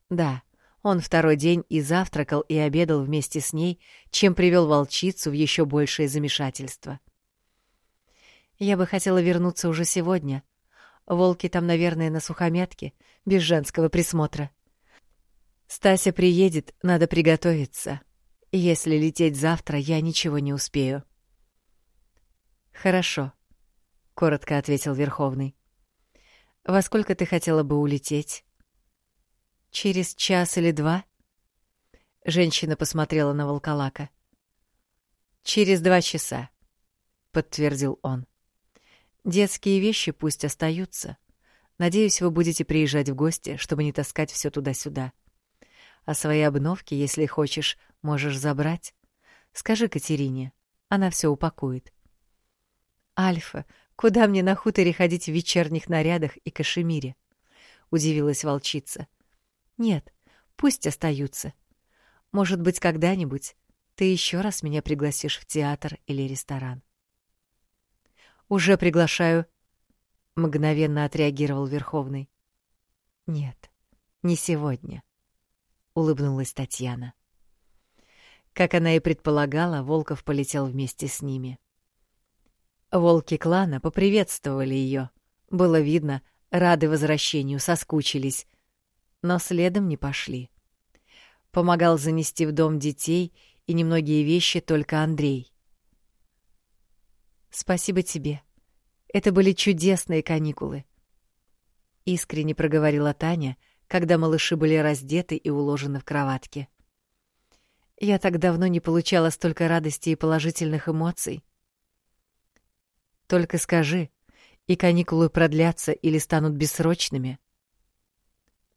«Да, он второй день и завтракал, и обедал вместе с ней, чем привел волчицу в еще большее замешательство. Я бы хотела вернуться уже сегодня, Волки там, наверное, на сухомятке, без женского присмотра. Стася приедет, надо приготовиться. Если лететь завтра, я ничего не успею. Хорошо, коротко ответил Верховный. Во сколько ты хотела бы улететь? Через час или два? Женщина посмотрела на волколака. Через два часа, подтвердил он. Детские вещи пусть остаются. Надеюсь, вы будете приезжать в гости, чтобы не таскать все туда-сюда. А свои обновки, если хочешь, можешь забрать. Скажи Катерине, она все упакует. Альфа, куда мне на хуторе ходить в вечерних нарядах и кашемире? Удивилась волчица. Нет, пусть остаются. Может быть, когда-нибудь ты еще раз меня пригласишь в театр или ресторан. Уже приглашаю, мгновенно отреагировал Верховный. Нет, не сегодня, улыбнулась Татьяна. Как она и предполагала, Волков полетел вместе с ними. Волки клана поприветствовали ее. Было видно, рады возвращению, соскучились, но следом не пошли. Помогал занести в дом детей и немногие вещи только Андрей. Спасибо тебе. Это были чудесные каникулы. Искренне проговорила Таня, когда малыши были раздеты и уложены в кроватке. Я так давно не получала столько радости и положительных эмоций. Только скажи, и каникулы продлятся или станут бессрочными?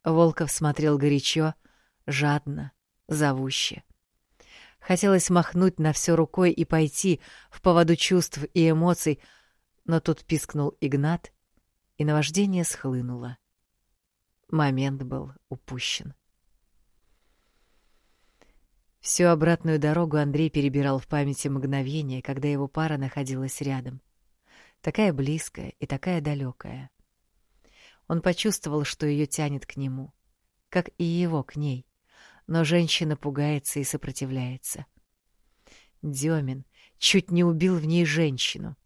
Волков смотрел горячо, жадно, зовуще. Хотелось махнуть на все рукой и пойти в поводу чувств и эмоций, но тут пискнул Игнат, и наваждение схлынуло. Момент был упущен. Всю обратную дорогу Андрей перебирал в памяти мгновение, когда его пара находилась рядом. Такая близкая и такая далекая. Он почувствовал, что ее тянет к нему, как и его к ней но женщина пугается и сопротивляется. Демин чуть не убил в ней женщину.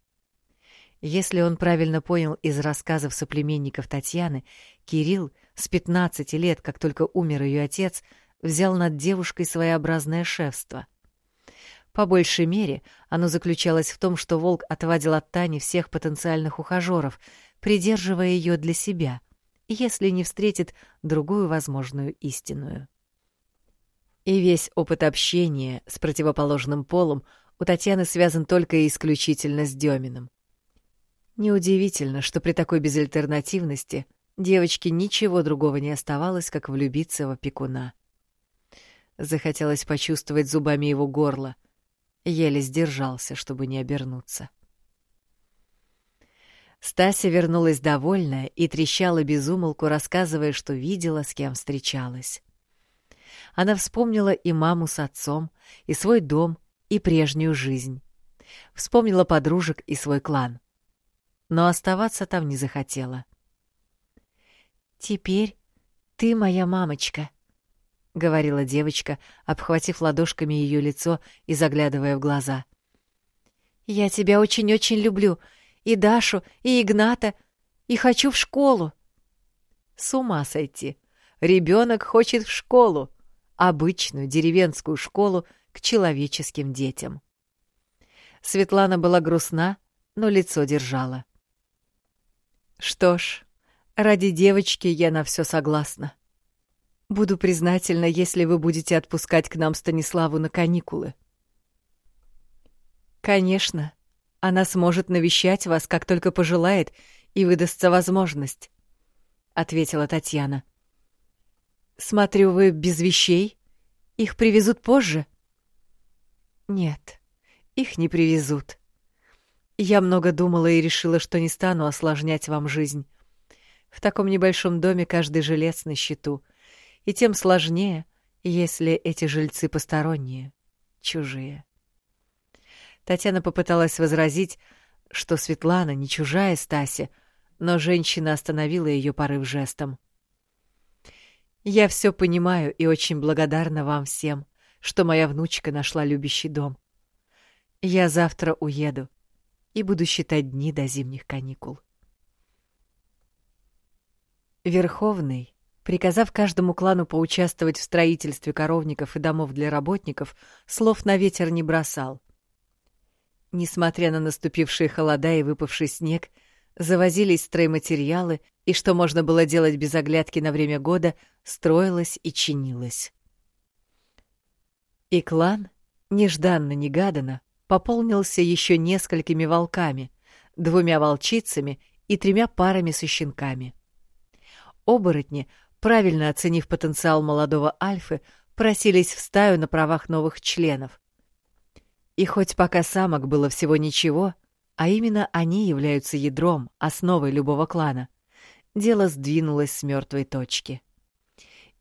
Если он правильно понял из рассказов соплеменников Татьяны, Кирилл с 15 лет, как только умер ее отец, взял над девушкой своеобразное шефство. По большей мере, оно заключалось в том, что Волк отвадил от Тани всех потенциальных ухажеров, придерживая ее для себя, если не встретит другую возможную истинную. И весь опыт общения с противоположным полом у Татьяны связан только и исключительно с Деминым. Неудивительно, что при такой безальтернативности девочке ничего другого не оставалось, как влюбиться в опекуна. Захотелось почувствовать зубами его горло. Еле сдержался, чтобы не обернуться. Стася вернулась довольная и трещала безумолку, рассказывая, что видела, с кем встречалась. Она вспомнила и маму с отцом, и свой дом, и прежнюю жизнь. Вспомнила подружек и свой клан. Но оставаться там не захотела. «Теперь ты моя мамочка», — говорила девочка, обхватив ладошками ее лицо и заглядывая в глаза. «Я тебя очень-очень люблю, и Дашу, и Игната, и хочу в школу». С ума сойти. Ребенок хочет в школу обычную деревенскую школу к человеческим детям. Светлана была грустна, но лицо держала. Что ж, ради девочки я на все согласна. Буду признательна, если вы будете отпускать к нам Станиславу на каникулы. Конечно, она сможет навещать вас, как только пожелает, и выдастся возможность, ответила Татьяна. Смотрю, вы без вещей? Их привезут позже? Нет, их не привезут. Я много думала и решила, что не стану осложнять вам жизнь. В таком небольшом доме каждый жилец на счету, и тем сложнее, если эти жильцы посторонние, чужие. Татьяна попыталась возразить, что Светлана не чужая Стасе, но женщина остановила ее порыв жестом. Я все понимаю и очень благодарна вам всем, что моя внучка нашла любящий дом. Я завтра уеду и буду считать дни до зимних каникул. Верховный, приказав каждому клану поучаствовать в строительстве коровников и домов для работников, слов на ветер не бросал. Несмотря на наступившие холода и выпавший снег, Завозились стройматериалы, и что можно было делать без оглядки на время года, строилось и чинилось. И клан, нежданно-негаданно, пополнился еще несколькими волками, двумя волчицами и тремя парами со щенками. Оборотни, правильно оценив потенциал молодого Альфы, просились в стаю на правах новых членов. И хоть пока самок было всего ничего, а именно они являются ядром, основой любого клана, дело сдвинулось с мертвой точки.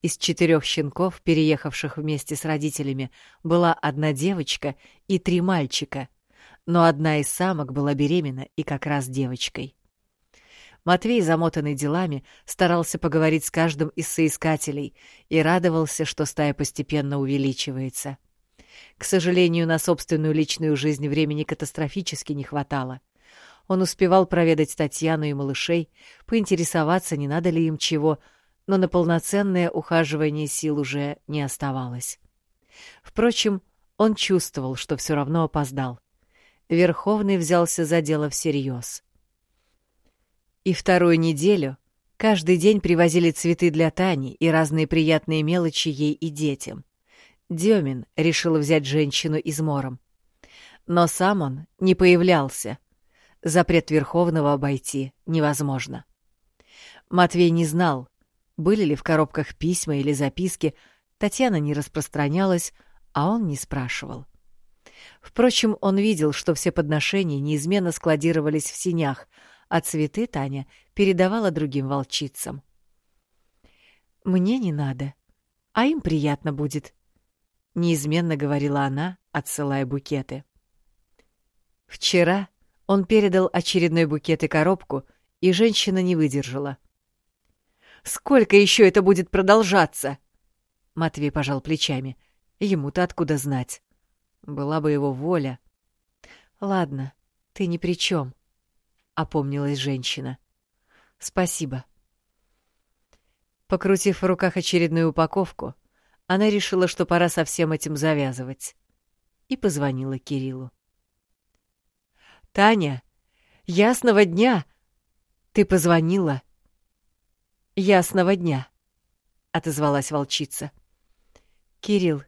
Из четырех щенков, переехавших вместе с родителями, была одна девочка и три мальчика, но одна из самок была беременна и как раз девочкой. Матвей, замотанный делами, старался поговорить с каждым из соискателей и радовался, что стая постепенно увеличивается. К сожалению, на собственную личную жизнь времени катастрофически не хватало. Он успевал проведать Татьяну и малышей, поинтересоваться, не надо ли им чего, но на полноценное ухаживание сил уже не оставалось. Впрочем, он чувствовал, что все равно опоздал. Верховный взялся за дело всерьез. И вторую неделю каждый день привозили цветы для Тани и разные приятные мелочи ей и детям. Демин решил взять женщину измором. Но сам он не появлялся. Запрет Верховного обойти невозможно. Матвей не знал, были ли в коробках письма или записки, Татьяна не распространялась, а он не спрашивал. Впрочем, он видел, что все подношения неизменно складировались в синях, а цветы Таня передавала другим волчицам. «Мне не надо, а им приятно будет», — неизменно говорила она, отсылая букеты. Вчера он передал очередной букет и коробку, и женщина не выдержала — Сколько еще это будет продолжаться? Матвей пожал плечами. Ему-то откуда знать? Была бы его воля. Ладно, ты ни при чем, опомнилась женщина. Спасибо. Покрутив в руках очередную упаковку, она решила, что пора со всем этим завязывать, и позвонила Кириллу. «Таня, ясного дня! Ты позвонила!» ясного дня», — отозвалась волчица. «Кирилл,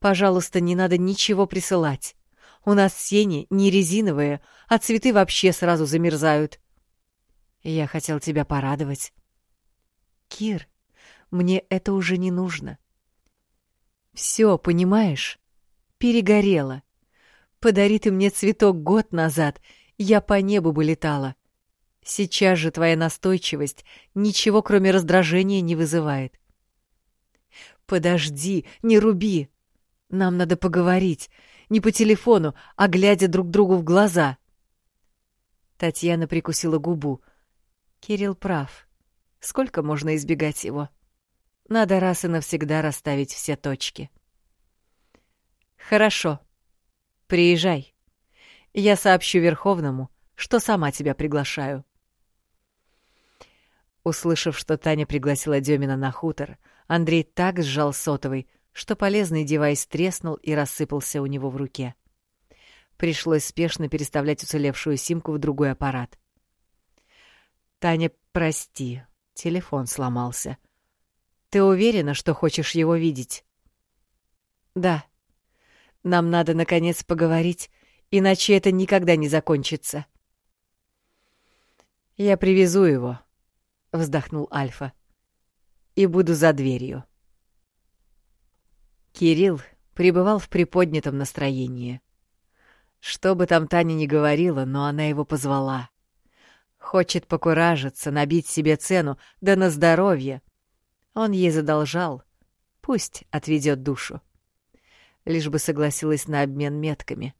пожалуйста, не надо ничего присылать. У нас сени не резиновые, а цветы вообще сразу замерзают». «Я хотел тебя порадовать». «Кир, мне это уже не нужно». «Все, понимаешь? Перегорело. Подари ты мне цветок год назад, я по небу бы летала. Сейчас же твоя настойчивость ничего, кроме раздражения, не вызывает. Подожди, не руби. Нам надо поговорить. Не по телефону, а глядя друг другу в глаза. Татьяна прикусила губу. Кирилл прав. Сколько можно избегать его? Надо раз и навсегда расставить все точки. Хорошо. Приезжай. Я сообщу Верховному, что сама тебя приглашаю. Услышав, что Таня пригласила Демина на хутор, Андрей так сжал сотовый, что полезный девайс треснул и рассыпался у него в руке. Пришлось спешно переставлять уцелевшую симку в другой аппарат. «Таня, прости, телефон сломался. Ты уверена, что хочешь его видеть?» «Да. Нам надо, наконец, поговорить, иначе это никогда не закончится». «Я привезу его», вздохнул Альфа. И буду за дверью. Кирилл пребывал в приподнятом настроении. Что бы там Таня ни говорила, но она его позвала. Хочет покуражиться, набить себе цену, да на здоровье. Он ей задолжал. Пусть отведет душу. Лишь бы согласилась на обмен метками.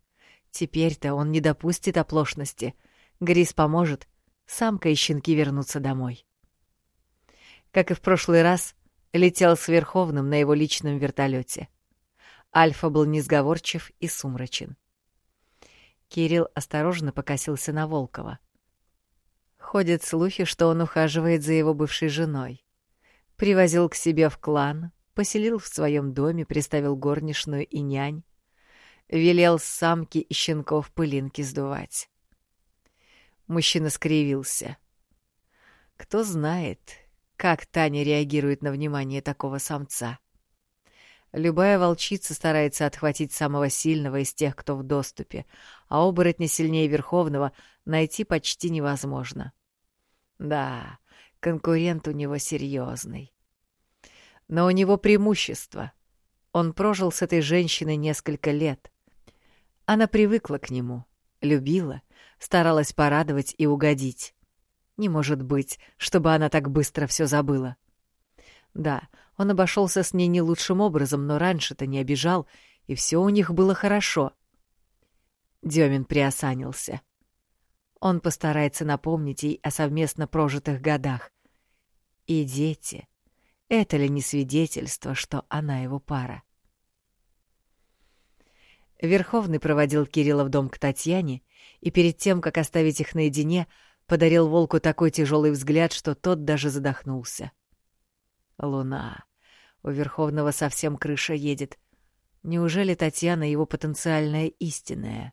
Теперь-то он не допустит оплошности. Грис поможет, самка и щенки вернутся домой как и в прошлый раз, летел с Верховным на его личном вертолете. Альфа был несговорчив и сумрачен. Кирилл осторожно покосился на Волкова. Ходят слухи, что он ухаживает за его бывшей женой. Привозил к себе в клан, поселил в своем доме, приставил горничную и нянь. Велел самки и щенков пылинки сдувать. Мужчина скривился. Кто знает, как Таня реагирует на внимание такого самца. Любая волчица старается отхватить самого сильного из тех, кто в доступе, а оборотня сильнее Верховного найти почти невозможно. Да, конкурент у него серьезный. Но у него преимущество. Он прожил с этой женщиной несколько лет. Она привыкла к нему, любила, старалась порадовать и угодить. Не может быть, чтобы она так быстро все забыла. Да, он обошелся с ней не лучшим образом, но раньше-то не обижал, и все у них было хорошо. Демин приосанился. Он постарается напомнить ей о совместно прожитых годах. И дети. Это ли не свидетельство, что она его пара? Верховный проводил Кирилла в дом к Татьяне и перед тем, как оставить их наедине, подарил волку такой тяжелый взгляд, что тот даже задохнулся. — Луна. У Верховного совсем крыша едет. Неужели Татьяна его потенциальная истинная?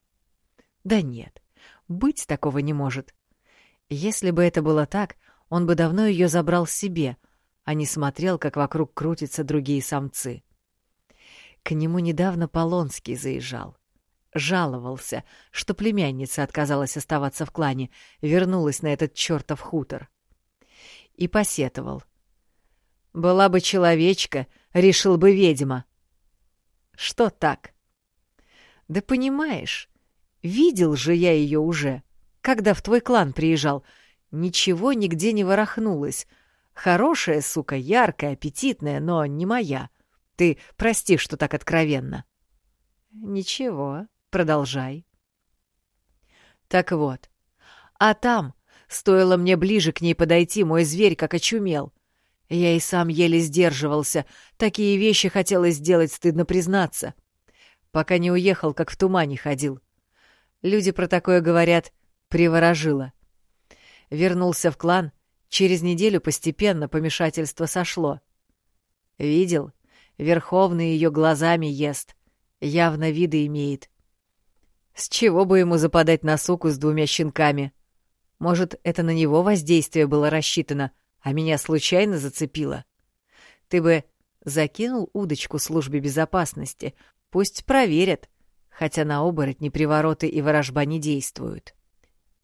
Да нет, быть такого не может. Если бы это было так, он бы давно ее забрал себе, а не смотрел, как вокруг крутятся другие самцы. К нему недавно Полонский заезжал. Жаловался, что племянница отказалась оставаться в клане, вернулась на этот чертов хутор. И посетовал. Была бы человечка, решил бы ведьма. Что так? Да понимаешь, видел же я ее уже, когда в твой клан приезжал. Ничего нигде не ворохнулось. Хорошая, сука, яркая, аппетитная, но не моя. Ты прости, что так откровенно. Ничего, продолжай. Так вот, а там, стоило мне ближе к ней подойти, мой зверь как очумел. Я и сам еле сдерживался. Такие вещи хотелось сделать, стыдно признаться. Пока не уехал, как в тумане ходил. Люди про такое говорят «приворожило». Вернулся в клан. Через неделю постепенно помешательство сошло. Видел? Верховный ее глазами ест. Явно виды имеет. С чего бы ему западать на суку с двумя щенками? Может, это на него воздействие было рассчитано, а меня случайно зацепило. Ты бы закинул удочку службе безопасности, пусть проверят, хотя на оборотни привороты и ворожба не действуют.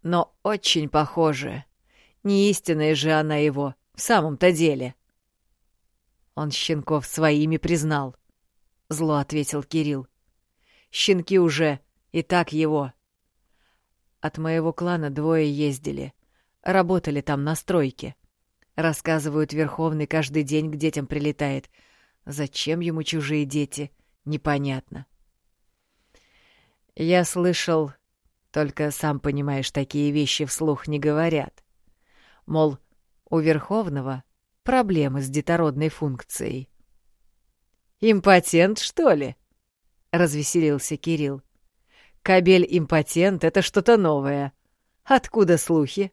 Но очень похоже. Не истинная же она его, в самом-то деле. Он щенков своими признал. Зло ответил Кирилл. Щенки уже и так его. От моего клана двое ездили. Работали там на стройке. Рассказывают, Верховный каждый день к детям прилетает. Зачем ему чужие дети? Непонятно. Я слышал, только сам понимаешь, такие вещи вслух не говорят. Мол, у Верховного проблемы с детородной функцией. «Импотент, что ли?» — развеселился Кирилл. «Кабель-импотент — это что-то новое. Откуда слухи?»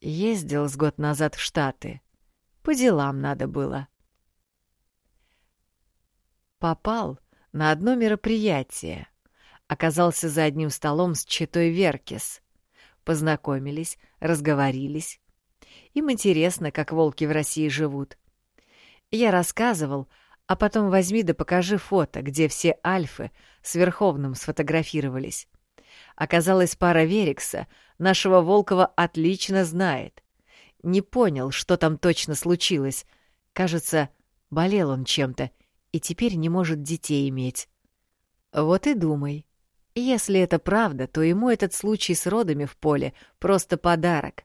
Ездил с год назад в Штаты. По делам надо было. Попал на одно мероприятие. Оказался за одним столом с читой Веркис. Познакомились, разговорились. Им интересно, как волки в России живут. Я рассказывал, а потом возьми да покажи фото, где все альфы с Верховным сфотографировались. Оказалось, пара Верикса нашего Волкова отлично знает. Не понял, что там точно случилось. Кажется, болел он чем-то и теперь не может детей иметь. Вот и думай. Если это правда, то ему этот случай с родами в поле просто подарок.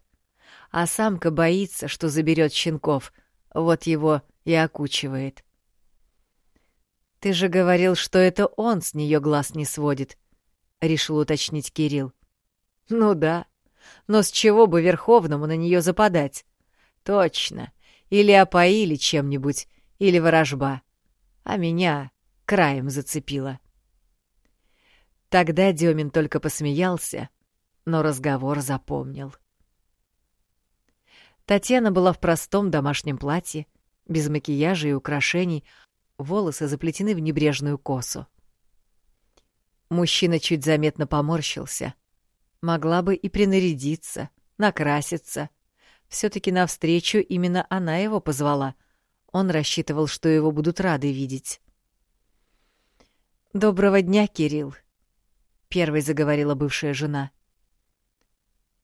А самка боится, что заберет щенков. Вот его и окучивает. Ты же говорил, что это он с нее глаз не сводит. — решил уточнить Кирилл. «Ну да. Но с чего бы Верховному на нее западать? Точно. Или опоили чем-нибудь, или ворожба. А меня краем зацепило». Тогда Демин только посмеялся, но разговор запомнил. Татьяна была в простом домашнем платье, без макияжа и украшений, волосы заплетены в небрежную косу. Мужчина чуть заметно поморщился. Могла бы и принарядиться, накраситься. Все-таки навстречу именно она его позвала. Он рассчитывал, что его будут рады видеть. «Доброго дня, Кирилл», — первой заговорила бывшая жена.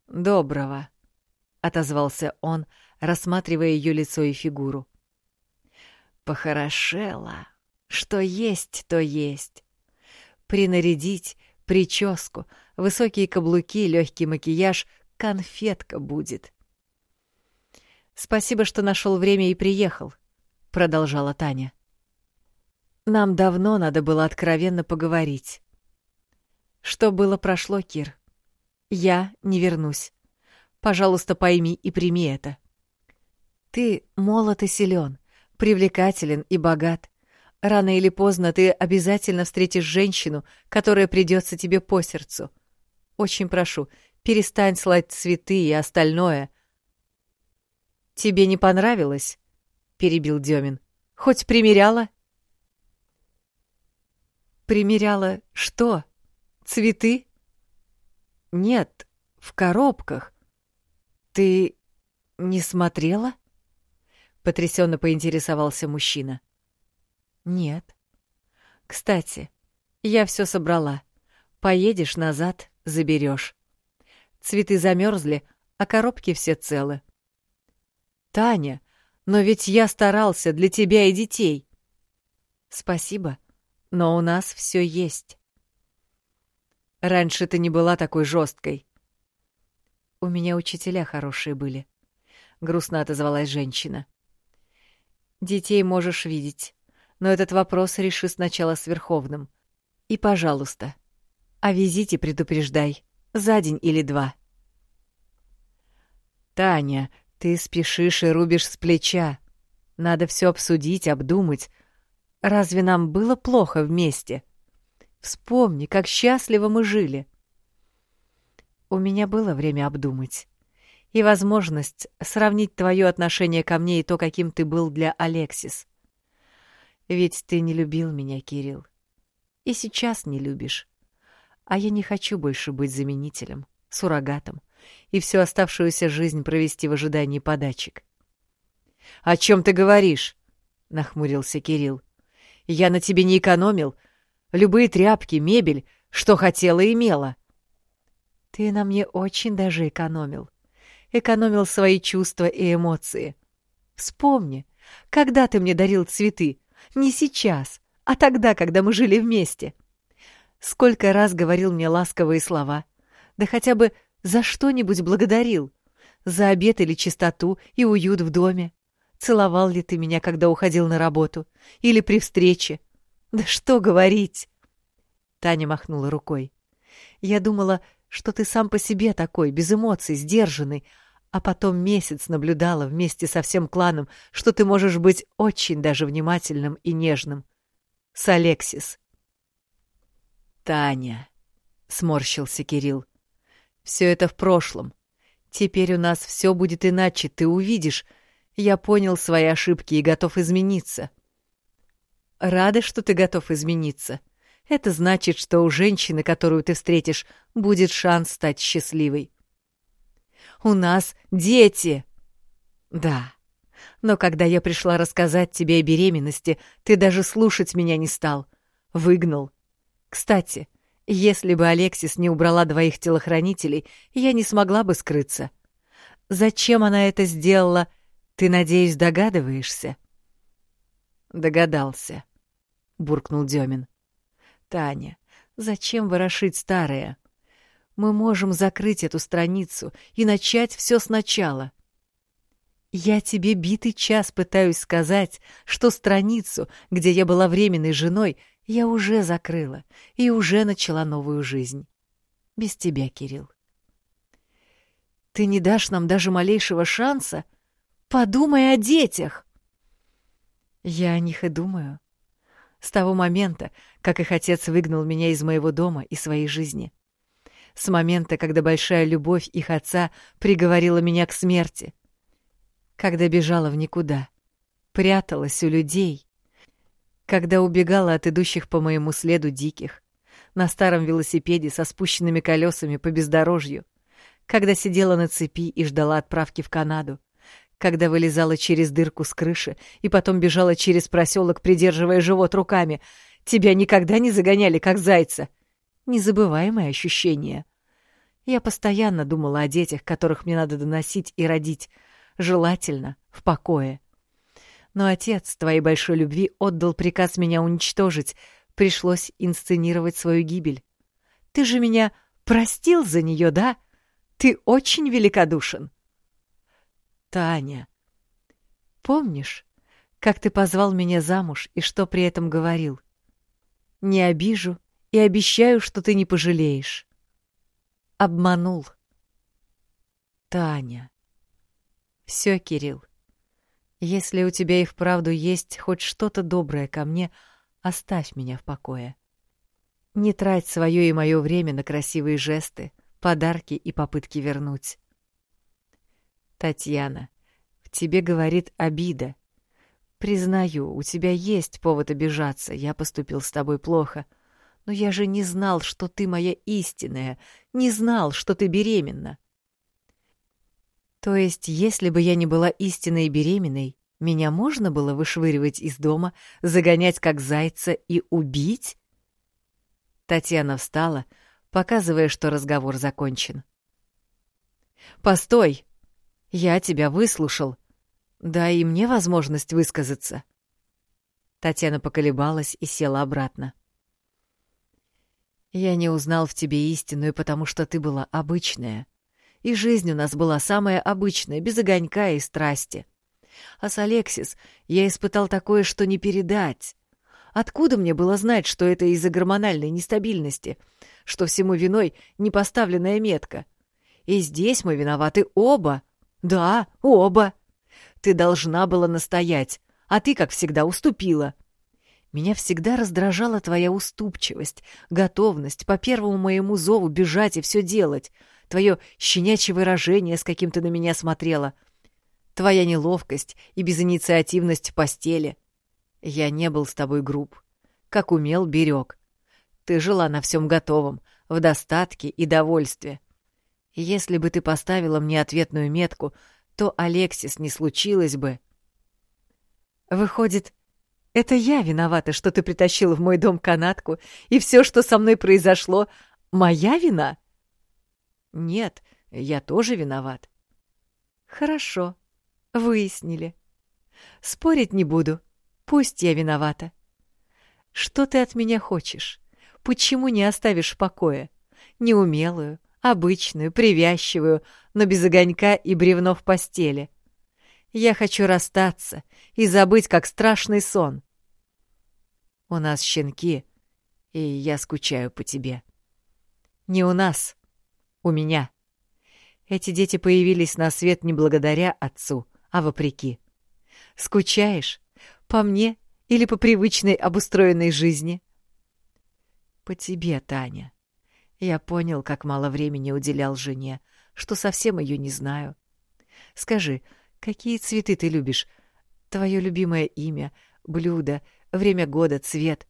«Доброго», — отозвался он, рассматривая ее лицо и фигуру. «Похорошела. Что есть, то есть. Принарядить, прическу, высокие каблуки, легкий макияж, конфетка будет». «Спасибо, что нашел время и приехал», — продолжала Таня. «Нам давно надо было откровенно поговорить. Что было, прошло, Кир. Я не вернусь. Пожалуйста, пойми и прими это. Ты молод и силен, привлекателен и богат. Рано или поздно ты обязательно встретишь женщину, которая придется тебе по сердцу. Очень прошу, перестань слать цветы и остальное. Тебе не понравилось? перебил Демин. Хоть примеряла? Примеряла что? Цветы? Нет, в коробках. Ты не смотрела? Потрясенно поинтересовался мужчина. Нет. Кстати, я все собрала. Поедешь назад, заберешь. Цветы замерзли, а коробки все целы. Таня, но ведь я старался для тебя и детей. Спасибо, но у нас все есть. Раньше ты не была такой жесткой. У меня учителя хорошие были. Грустно отозвалась женщина. Детей можешь видеть, но этот вопрос реши сначала с Верховным. И, пожалуйста, о визите предупреждай. За день или два. Таня, ты спешишь и рубишь с плеча. Надо все обсудить, обдумать. Разве нам было плохо вместе? Вспомни, как счастливо мы жили. У меня было время обдумать. И возможность сравнить твое отношение ко мне и то, каким ты был для Алексис. Ведь ты не любил меня, Кирилл. И сейчас не любишь. А я не хочу больше быть заменителем, суррогатом и всю оставшуюся жизнь провести в ожидании подачек. «О чем ты говоришь?» — нахмурился Кирилл. «Я на тебе не экономил. Любые тряпки, мебель, что хотела, имела. Ты на мне очень даже экономил. Экономил свои чувства и эмоции. Вспомни, когда ты мне дарил цветы? Не сейчас, а тогда, когда мы жили вместе. Сколько раз говорил мне ласковые слова. Да хотя бы за что-нибудь благодарил. За обед или чистоту и уют в доме. Целовал ли ты меня, когда уходил на работу? Или при встрече? Да что говорить? Таня махнула рукой. Я думала, что ты сам по себе такой, без эмоций, сдержанный, а потом месяц наблюдала вместе со всем кланом, что ты можешь быть очень даже внимательным и нежным. С Алексис. Таня, сморщился Кирилл. Все это в прошлом. Теперь у нас все будет иначе, ты увидишь. Я понял свои ошибки и готов измениться. Рада, что ты готов измениться. — это значит, что у женщины, которую ты встретишь, будет шанс стать счастливой. У нас дети. Да. Но когда я пришла рассказать тебе о беременности, ты даже слушать меня не стал. Выгнал. Кстати, если бы Алексис не убрала двоих телохранителей, я не смогла бы скрыться. Зачем она это сделала, ты, надеюсь, догадываешься? Догадался, буркнул Демин. Таня, зачем ворошить старое? Мы можем закрыть эту страницу и начать все сначала. Я тебе битый час пытаюсь сказать, что страницу, где я была временной женой, я уже закрыла и уже начала новую жизнь. Без тебя, Кирилл. Ты не дашь нам даже малейшего шанса? Подумай о детях. Я о них и думаю. С того момента, как их отец выгнал меня из моего дома и своей жизни. С момента, когда большая любовь их отца приговорила меня к смерти. Когда бежала в никуда, пряталась у людей. Когда убегала от идущих по моему следу диких. на старом велосипеде со спущенными колесами по бездорожью, когда сидела на цепи и ждала отправки в Канаду, когда вылезала через дырку с крыши и потом бежала через проселок, придерживая живот руками. Тебя никогда не загоняли, как зайца. Незабываемое ощущение. Я постоянно думала о детях, которых мне надо доносить и родить, желательно в покое. Но отец твоей большой любви отдал приказ меня уничтожить, пришлось инсценировать свою гибель. Ты же меня простил за нее, да? Ты очень великодушен. Таня. Помнишь, как ты позвал меня замуж и что при этом говорил? Не обижу и обещаю, что ты не пожалеешь. Обманул. Таня. Все, Кирилл. Если у тебя и вправду есть хоть что-то доброе ко мне, оставь меня в покое. Не трать свое и мое время на красивые жесты, подарки и попытки вернуть. Татьяна, в тебе говорит обида. Признаю, у тебя есть повод обижаться, я поступил с тобой плохо. Но я же не знал, что ты моя истинная, не знал, что ты беременна. То есть, если бы я не была истинной беременной, меня можно было вышвыривать из дома, загонять как зайца и убить? Татьяна встала, показывая, что разговор закончен. «Постой!» Я тебя выслушал. Дай и мне возможность высказаться. Татьяна поколебалась и села обратно. Я не узнал в тебе истинную, потому что ты была обычная. И жизнь у нас была самая обычная, без огонька и страсти. А с Алексис я испытал такое, что не передать. Откуда мне было знать, что это из-за гормональной нестабильности, что всему виной непоставленная метка? И здесь мы виноваты оба. «Да, оба. Ты должна была настоять, а ты, как всегда, уступила. Меня всегда раздражала твоя уступчивость, готовность по первому моему зову бежать и все делать, твое щенячье выражение, с каким ты на меня смотрела, твоя неловкость и безинициативность в постели. Я не был с тобой груб. Как умел, берег. Ты жила на всем готовом, в достатке и довольстве. Если бы ты поставила мне ответную метку, то Алексис не случилось бы. Выходит, это я виновата, что ты притащила в мой дом канатку, и все, что со мной произошло, моя вина? Нет, я тоже виноват. Хорошо, выяснили. Спорить не буду. Пусть я виновата. Что ты от меня хочешь? Почему не оставишь в покое? Неумелую, обычную, привязчивую, но без огонька и бревно в постели. Я хочу расстаться и забыть, как страшный сон. У нас щенки, и я скучаю по тебе. Не у нас, у меня. Эти дети появились на свет не благодаря отцу, а вопреки. Скучаешь? По мне или по привычной обустроенной жизни? По тебе, Таня. Я понял, как мало времени уделял жене, что совсем ее не знаю. Скажи, какие цветы ты любишь? Твое любимое имя, блюдо, время года, цвет.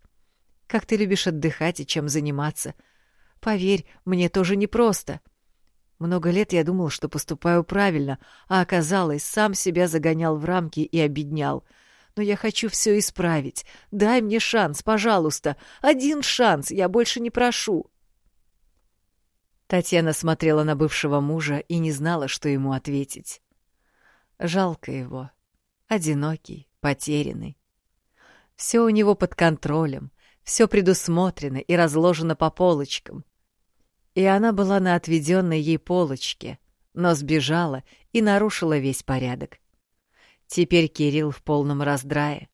Как ты любишь отдыхать и чем заниматься? Поверь, мне тоже непросто. Много лет я думал, что поступаю правильно, а оказалось, сам себя загонял в рамки и обеднял. Но я хочу все исправить. Дай мне шанс, пожалуйста. Один шанс, я больше не прошу. Татьяна смотрела на бывшего мужа и не знала, что ему ответить. Жалко его. Одинокий, потерянный. Все у него под контролем, все предусмотрено и разложено по полочкам. И она была на отведенной ей полочке, но сбежала и нарушила весь порядок. Теперь Кирилл в полном раздрае.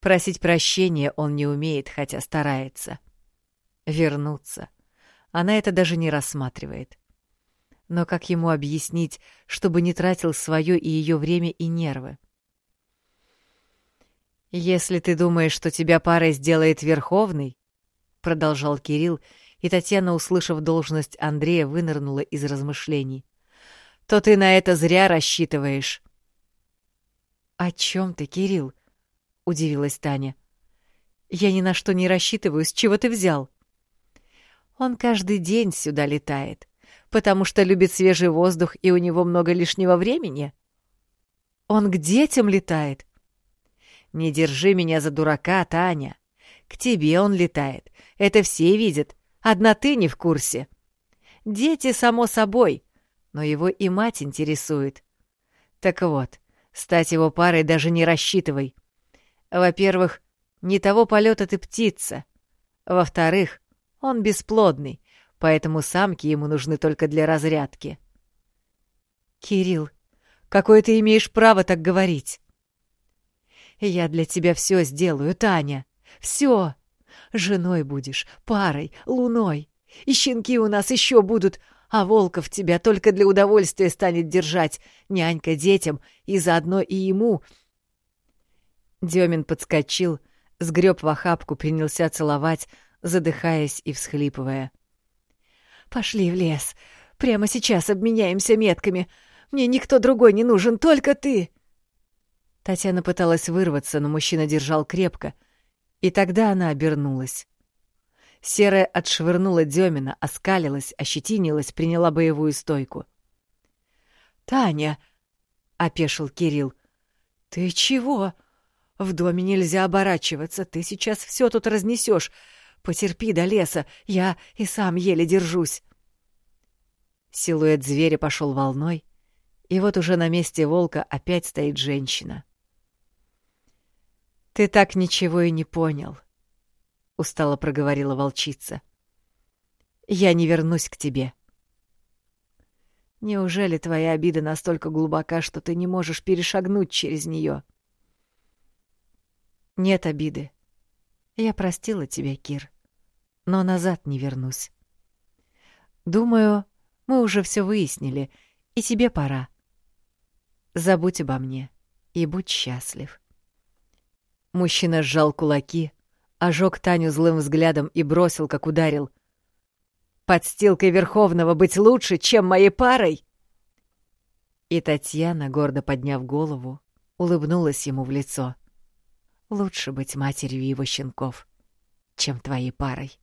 Просить прощения он не умеет, хотя старается. Вернуться — она это даже не рассматривает. Но как ему объяснить, чтобы не тратил свое и ее время и нервы? «Если ты думаешь, что тебя парой сделает Верховный», — продолжал Кирилл, и Татьяна, услышав должность Андрея, вынырнула из размышлений, — то ты на это зря рассчитываешь. «О чем ты, Кирилл?» — удивилась Таня. «Я ни на что не рассчитываю. С чего ты взял?» Он каждый день сюда летает, потому что любит свежий воздух и у него много лишнего времени. Он к детям летает. Не держи меня за дурака, Таня. К тебе он летает. Это все видят. Одна ты не в курсе. Дети, само собой, но его и мать интересует. Так вот, стать его парой даже не рассчитывай. Во-первых, не того полета ты птица. Во-вторых, он бесплодный, поэтому самки ему нужны только для разрядки. Кирилл, какое ты имеешь право так говорить? Я для тебя все сделаю, Таня. Все. Женой будешь, парой, луной. И щенки у нас еще будут, а Волков тебя только для удовольствия станет держать, нянька детям, и заодно и ему. Демин подскочил, сгреб в охапку, принялся целовать, задыхаясь и всхлипывая. «Пошли в лес. Прямо сейчас обменяемся метками. Мне никто другой не нужен, только ты!» Татьяна пыталась вырваться, но мужчина держал крепко, и тогда она обернулась. Серая отшвырнула Демина, оскалилась, ощетинилась, приняла боевую стойку. «Таня!» — опешил Кирилл. «Ты чего? В доме нельзя оборачиваться, ты сейчас все тут разнесешь. Потерпи до леса, я и сам еле держусь». Силуэт зверя пошел волной, и вот уже на месте волка опять стоит женщина. «Ты так ничего и не понял», — устало проговорила волчица. «Я не вернусь к тебе». «Неужели твоя обида настолько глубока, что ты не можешь перешагнуть через нее?» «Нет обиды. Я простила тебя, Кир, но назад не вернусь. Думаю, мы уже все выяснили, и тебе пора. Забудь обо мне и будь счастлив». Мужчина сжал кулаки, ожег Таню злым взглядом и бросил, как ударил. «Подстилкой Верховного быть лучше, чем моей парой!» И Татьяна, гордо подняв голову, улыбнулась ему в лицо. «Лучше быть матерью его щенков, чем твоей парой».